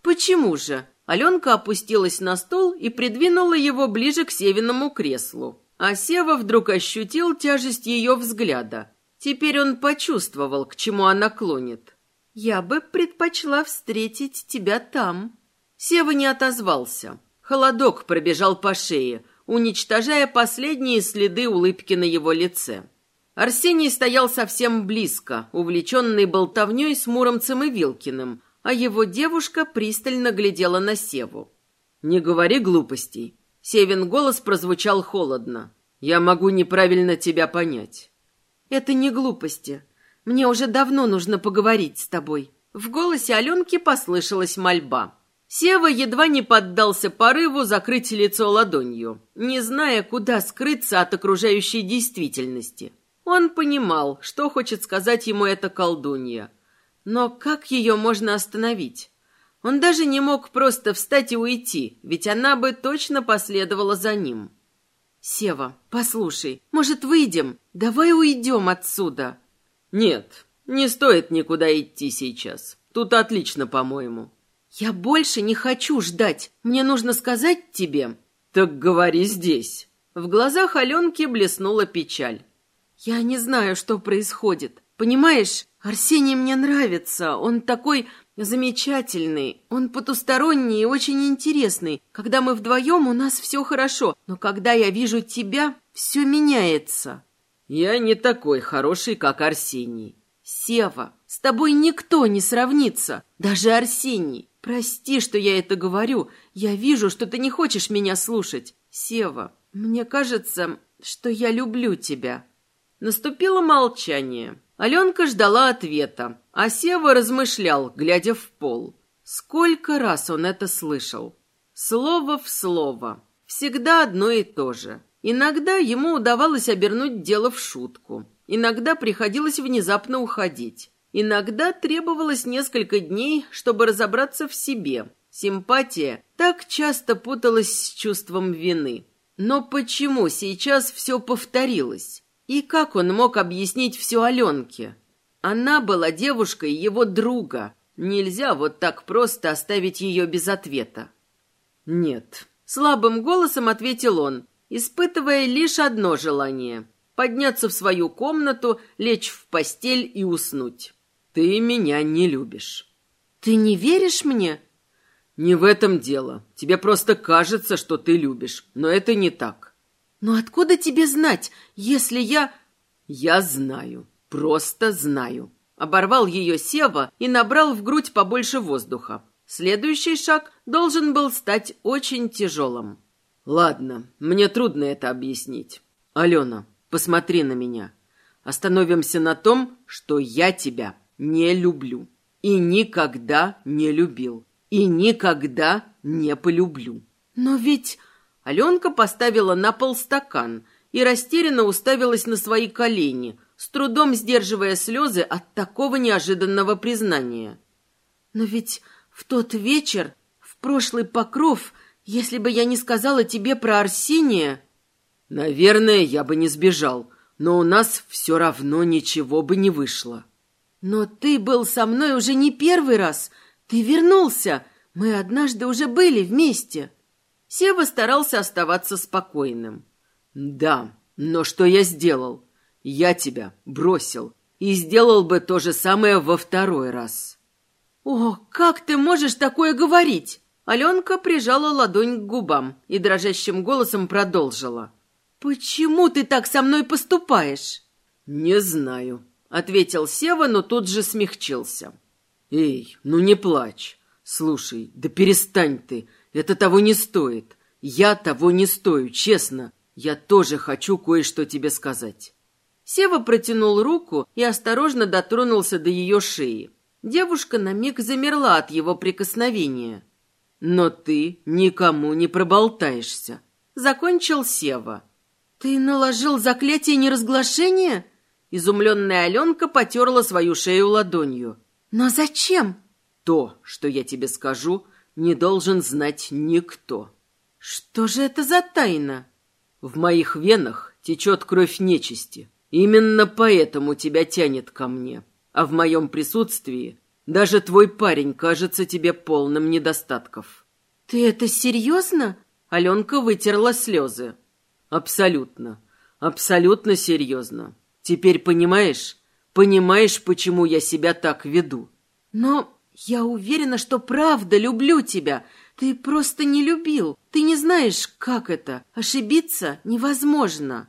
«Почему же?» Аленка опустилась на стол и придвинула его ближе к Севиному креслу. А Сева вдруг ощутил тяжесть ее взгляда. Теперь он почувствовал, к чему она клонит. «Я бы предпочла встретить тебя там». Сева не отозвался. Холодок пробежал по шее, уничтожая последние следы улыбки на его лице. Арсений стоял совсем близко, увлеченный болтовней с Муромцем и Вилкиным, а его девушка пристально глядела на Севу. «Не говори глупостей. Севин голос прозвучал холодно. «Я могу неправильно тебя понять». «Это не глупости. Мне уже давно нужно поговорить с тобой». В голосе Аленки послышалась мольба. Сева едва не поддался порыву закрыть лицо ладонью, не зная, куда скрыться от окружающей действительности. Он понимал, что хочет сказать ему эта колдунья. Но как ее можно остановить? Он даже не мог просто встать и уйти, ведь она бы точно последовала за ним. «Сева, послушай, может, выйдем? Давай уйдем отсюда». «Нет, не стоит никуда идти сейчас. Тут отлично, по-моему». «Я больше не хочу ждать. Мне нужно сказать тебе». «Так говори здесь». В глазах Аленки блеснула печаль. «Я не знаю, что происходит. Понимаешь, Арсений мне нравится. Он такой Замечательный. Он потусторонний и очень интересный. Когда мы вдвоем, у нас все хорошо. Но когда я вижу тебя, все меняется. Я не такой хороший, как Арсений. Сева, с тобой никто не сравнится. Даже Арсений. Прости, что я это говорю. Я вижу, что ты не хочешь меня слушать. Сева, мне кажется, что я люблю тебя. Наступило молчание. Аленка ждала ответа, а Сева размышлял, глядя в пол. Сколько раз он это слышал? Слово в слово. Всегда одно и то же. Иногда ему удавалось обернуть дело в шутку. Иногда приходилось внезапно уходить. Иногда требовалось несколько дней, чтобы разобраться в себе. Симпатия так часто путалась с чувством вины. Но почему сейчас все повторилось? И как он мог объяснить все Аленке? Она была девушкой его друга. Нельзя вот так просто оставить ее без ответа. «Нет», — слабым голосом ответил он, испытывая лишь одно желание — подняться в свою комнату, лечь в постель и уснуть. «Ты меня не любишь». «Ты не веришь мне?» «Не в этом дело. Тебе просто кажется, что ты любишь, но это не так. «Но откуда тебе знать, если я...» «Я знаю, просто знаю». Оборвал ее Сева и набрал в грудь побольше воздуха. Следующий шаг должен был стать очень тяжелым. Ладно, мне трудно это объяснить. Алена, посмотри на меня. Остановимся на том, что я тебя не люблю. И никогда не любил. И никогда не полюблю. Но ведь... Аленка поставила на пол стакан и растерянно уставилась на свои колени, с трудом сдерживая слезы от такого неожиданного признания. Но ведь в тот вечер, в прошлый покров, если бы я не сказала тебе про Арсения... Наверное, я бы не сбежал, но у нас все равно ничего бы не вышло. Но ты был со мной уже не первый раз. Ты вернулся. Мы однажды уже были вместе. Сева старался оставаться спокойным. Да, но что я сделал? Я тебя бросил и сделал бы то же самое во второй раз. «О, как ты можешь такое говорить?» Аленка прижала ладонь к губам и дрожащим голосом продолжила. «Почему ты так со мной поступаешь?» «Не знаю», — ответил Сева, но тут же смягчился. «Эй, ну не плачь. Слушай, да перестань ты. Это того не стоит. Я того не стою, честно. Я тоже хочу кое-что тебе сказать». Сева протянул руку и осторожно дотронулся до ее шеи. Девушка на миг замерла от его прикосновения. «Но ты никому не проболтаешься», — закончил Сева. «Ты наложил заклятие неразглашения?» Изумленная Аленка потерла свою шею ладонью. «Но зачем?» «То, что я тебе скажу, не должен знать никто». «Что же это за тайна?» «В моих венах течет кровь нечисти. Именно поэтому тебя тянет ко мне а в моем присутствии даже твой парень кажется тебе полным недостатков». «Ты это серьезно?» Аленка вытерла слезы. «Абсолютно. Абсолютно серьезно. Теперь понимаешь? Понимаешь, почему я себя так веду?» «Но я уверена, что правда люблю тебя. Ты просто не любил. Ты не знаешь, как это. Ошибиться невозможно».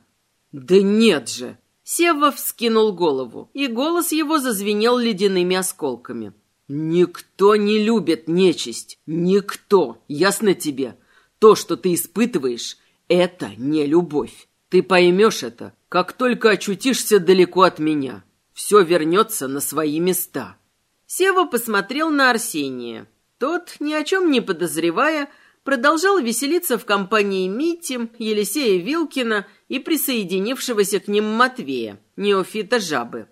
«Да нет же!» Сева вскинул голову, и голос его зазвенел ледяными осколками. «Никто не любит нечисть. Никто. Ясно тебе? То, что ты испытываешь, это не любовь. Ты поймешь это, как только очутишься далеко от меня. Все вернется на свои места». Сева посмотрел на Арсения. Тот, ни о чем не подозревая, продолжал веселиться в компании Мити, Елисея Вилкина и присоединившегося к ним Матвея, неофита жабы.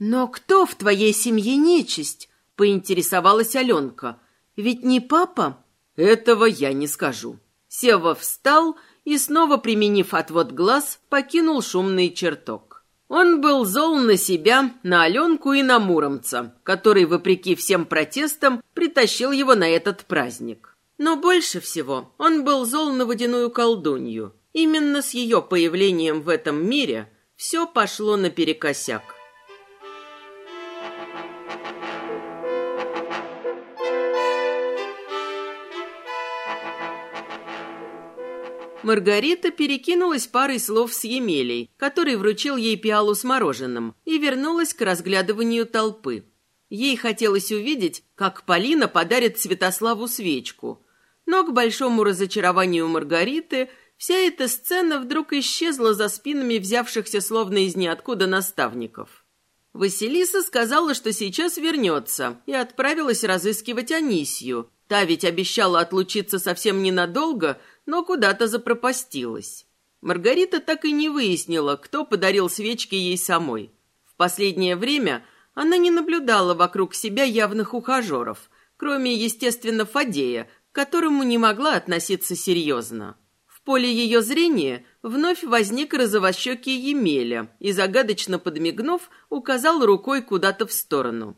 «Но кто в твоей семье нечисть?» — поинтересовалась Аленка. «Ведь не папа?» «Этого я не скажу». Сева встал и, снова применив отвод глаз, покинул шумный чертог. Он был зол на себя, на Аленку и на Муромца, который, вопреки всем протестам, притащил его на этот праздник. Но больше всего он был зол на водяную колдунью. Именно с ее появлением в этом мире все пошло наперекосяк. Маргарита перекинулась парой слов с Емелей, который вручил ей пиалу с мороженым, и вернулась к разглядыванию толпы. Ей хотелось увидеть, как Полина подарит Святославу свечку, но к большому разочарованию Маргариты вся эта сцена вдруг исчезла за спинами взявшихся словно из ниоткуда наставников. Василиса сказала, что сейчас вернется, и отправилась разыскивать Анисью. Та ведь обещала отлучиться совсем ненадолго, но куда-то запропастилась. Маргарита так и не выяснила, кто подарил свечки ей самой. В последнее время она не наблюдала вокруг себя явных ухажеров, кроме, естественно, Фадея, к которому не могла относиться серьезно. В поле ее зрения вновь возник розовощекий Емеля и, загадочно подмигнув, указал рукой куда-то в сторону.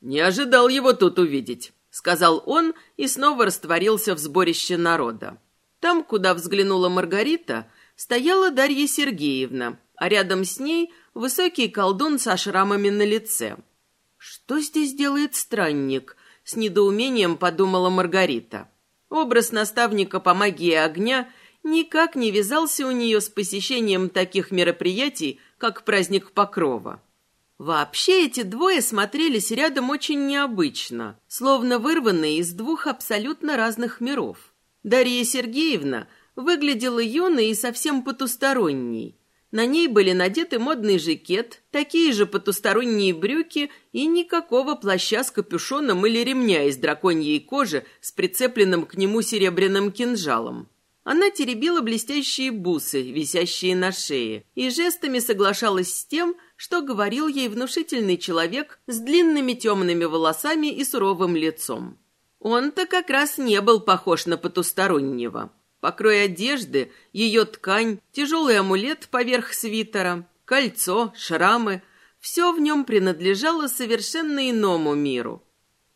«Не ожидал его тут увидеть», — сказал он и снова растворился в сборище народа. Там, куда взглянула Маргарита, стояла Дарья Сергеевна, а рядом с ней высокий колдун со шрамами на лице. «Что здесь делает странник?» с недоумением подумала Маргарита. Образ наставника по магии огня никак не вязался у нее с посещением таких мероприятий, как праздник Покрова. Вообще эти двое смотрелись рядом очень необычно, словно вырванные из двух абсолютно разных миров. Дарья Сергеевна выглядела юной и совсем потусторонней. На ней были надеты модный жакет, такие же потусторонние брюки и никакого плаща с капюшоном или ремня из драконьей кожи с прицепленным к нему серебряным кинжалом. Она теребила блестящие бусы, висящие на шее, и жестами соглашалась с тем, что говорил ей внушительный человек с длинными темными волосами и суровым лицом. Он-то как раз не был похож на потустороннего. Покрой одежды, ее ткань, тяжелый амулет поверх свитера, кольцо, шрамы – все в нем принадлежало совершенно иному миру.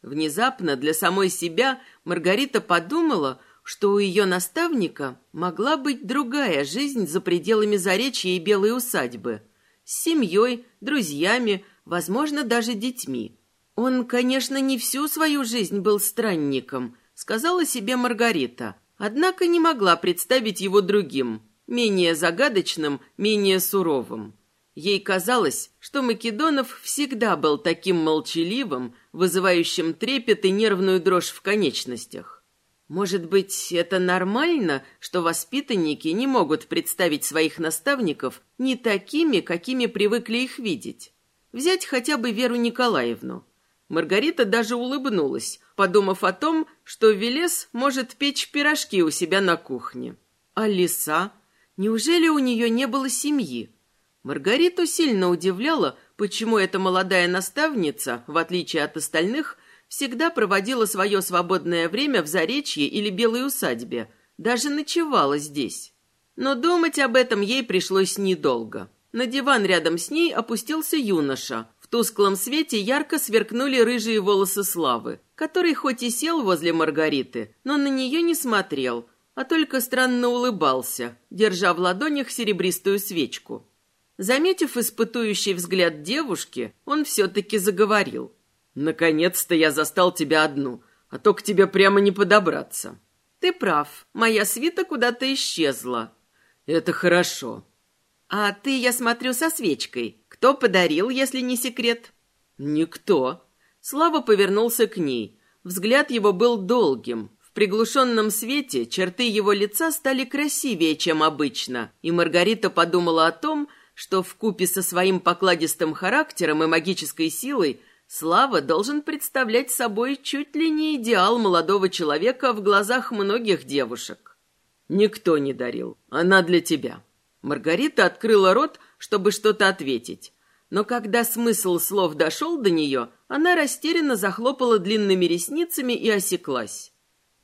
Внезапно для самой себя Маргарита подумала – что у ее наставника могла быть другая жизнь за пределами Заречья и Белой усадьбы. С семьей, друзьями, возможно, даже детьми. Он, конечно, не всю свою жизнь был странником, сказала себе Маргарита, однако не могла представить его другим, менее загадочным, менее суровым. Ей казалось, что Македонов всегда был таким молчаливым, вызывающим трепет и нервную дрожь в конечностях. Может быть, это нормально, что воспитанники не могут представить своих наставников не такими, какими привыкли их видеть? Взять хотя бы Веру Николаевну. Маргарита даже улыбнулась, подумав о том, что Велес может печь пирожки у себя на кухне. А лиса? Неужели у нее не было семьи? Маргариту сильно удивляло, почему эта молодая наставница, в отличие от остальных, всегда проводила свое свободное время в Заречье или Белой усадьбе, даже ночевала здесь. Но думать об этом ей пришлось недолго. На диван рядом с ней опустился юноша. В тусклом свете ярко сверкнули рыжие волосы Славы, который хоть и сел возле Маргариты, но на нее не смотрел, а только странно улыбался, держа в ладонях серебристую свечку. Заметив испытующий взгляд девушки, он все-таки заговорил – Наконец-то я застал тебя одну, а то к тебе прямо не подобраться. Ты прав, моя свита куда-то исчезла. Это хорошо. А ты, я смотрю, со свечкой. Кто подарил, если не секрет? Никто. Слава повернулся к ней. Взгляд его был долгим. В приглушенном свете черты его лица стали красивее, чем обычно, и Маргарита подумала о том, что в купе со своим покладистым характером и магической силой Слава должен представлять собой чуть ли не идеал молодого человека в глазах многих девушек. Никто не дарил. Она для тебя. Маргарита открыла рот, чтобы что-то ответить. Но когда смысл слов дошел до нее, она растерянно захлопала длинными ресницами и осеклась.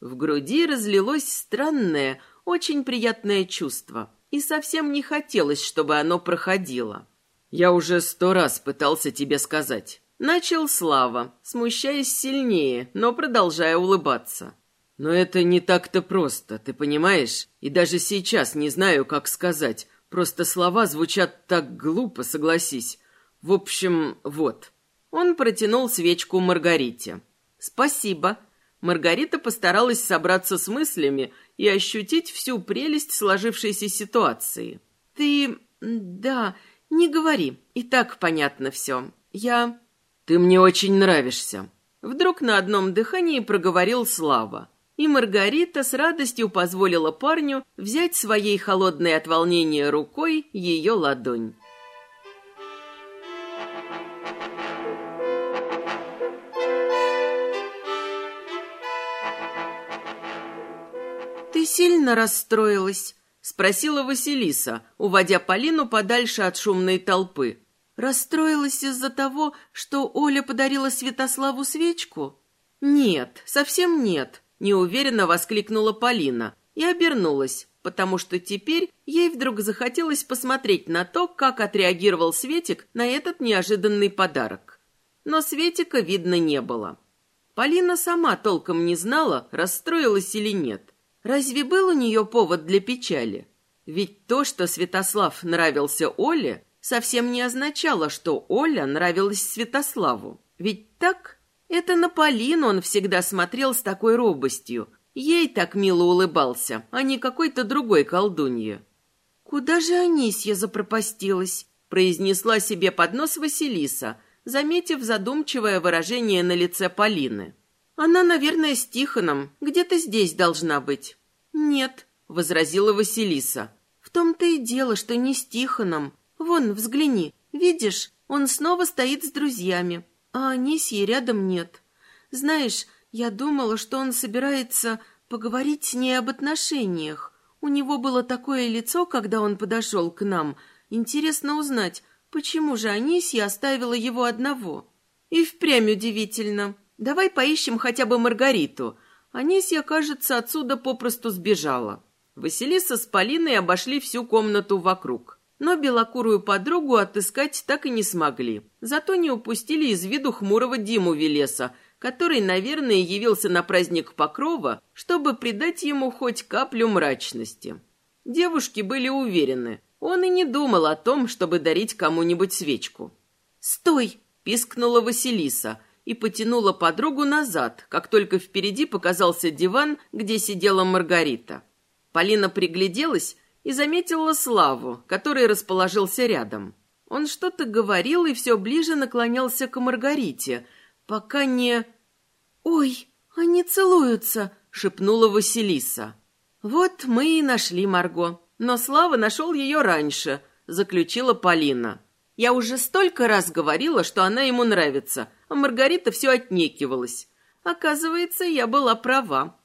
В груди разлилось странное, очень приятное чувство, и совсем не хотелось, чтобы оно проходило. «Я уже сто раз пытался тебе сказать. Начал Слава, смущаясь сильнее, но продолжая улыбаться. Но это не так-то просто, ты понимаешь? И даже сейчас не знаю, как сказать. Просто слова звучат так глупо, согласись. В общем, вот. Он протянул свечку Маргарите. Спасибо. Маргарита постаралась собраться с мыслями и ощутить всю прелесть сложившейся ситуации. Ты... да, не говори, и так понятно все. Я... «Ты мне очень нравишься», — вдруг на одном дыхании проговорил Слава. И Маргарита с радостью позволила парню взять своей холодной от волнения рукой ее ладонь. «Ты сильно расстроилась?» — спросила Василиса, уводя Полину подальше от шумной толпы. Расстроилась из-за того, что Оля подарила Святославу свечку? Нет, совсем нет, неуверенно воскликнула Полина и обернулась, потому что теперь ей вдруг захотелось посмотреть на то, как отреагировал Светик на этот неожиданный подарок. Но Светика видно не было. Полина сама толком не знала, расстроилась или нет. Разве был у нее повод для печали? Ведь то, что Святослав нравился Оле, совсем не означало, что Оля нравилась Святославу. Ведь так? Это на Полину он всегда смотрел с такой робостью. Ей так мило улыбался, а не какой-то другой колдунье. Куда же Анисья запропастилась? произнесла себе под нос Василиса, заметив задумчивое выражение на лице Полины. Она, наверное, с Тихоном, где-то здесь должна быть. Нет, возразила Василиса. В том-то и дело, что не с Тихоном. Вон, взгляни, видишь, он снова стоит с друзьями, а Анисьи рядом нет. Знаешь, я думала, что он собирается поговорить с ней об отношениях. У него было такое лицо, когда он подошел к нам. Интересно узнать, почему же Анисья оставила его одного. И впрямь удивительно. Давай поищем хотя бы Маргариту. Анисья, кажется, отсюда попросту сбежала. Василиса с Полиной обошли всю комнату вокруг. Но белокурую подругу отыскать так и не смогли. Зато не упустили из виду хмурого Диму Велеса, который, наверное, явился на праздник Покрова, чтобы придать ему хоть каплю мрачности. Девушки были уверены, он и не думал о том, чтобы дарить кому-нибудь свечку. «Стой!» – пискнула Василиса и потянула подругу назад, как только впереди показался диван, где сидела Маргарита. Полина пригляделась и заметила Славу, который расположился рядом. Он что-то говорил и все ближе наклонялся к Маргарите – пока не... «Ой, они целуются!» — шепнула Василиса. «Вот мы и нашли Марго. Но Слава нашел ее раньше», — заключила Полина. «Я уже столько раз говорила, что она ему нравится, а Маргарита все отнекивалась. Оказывается, я была права.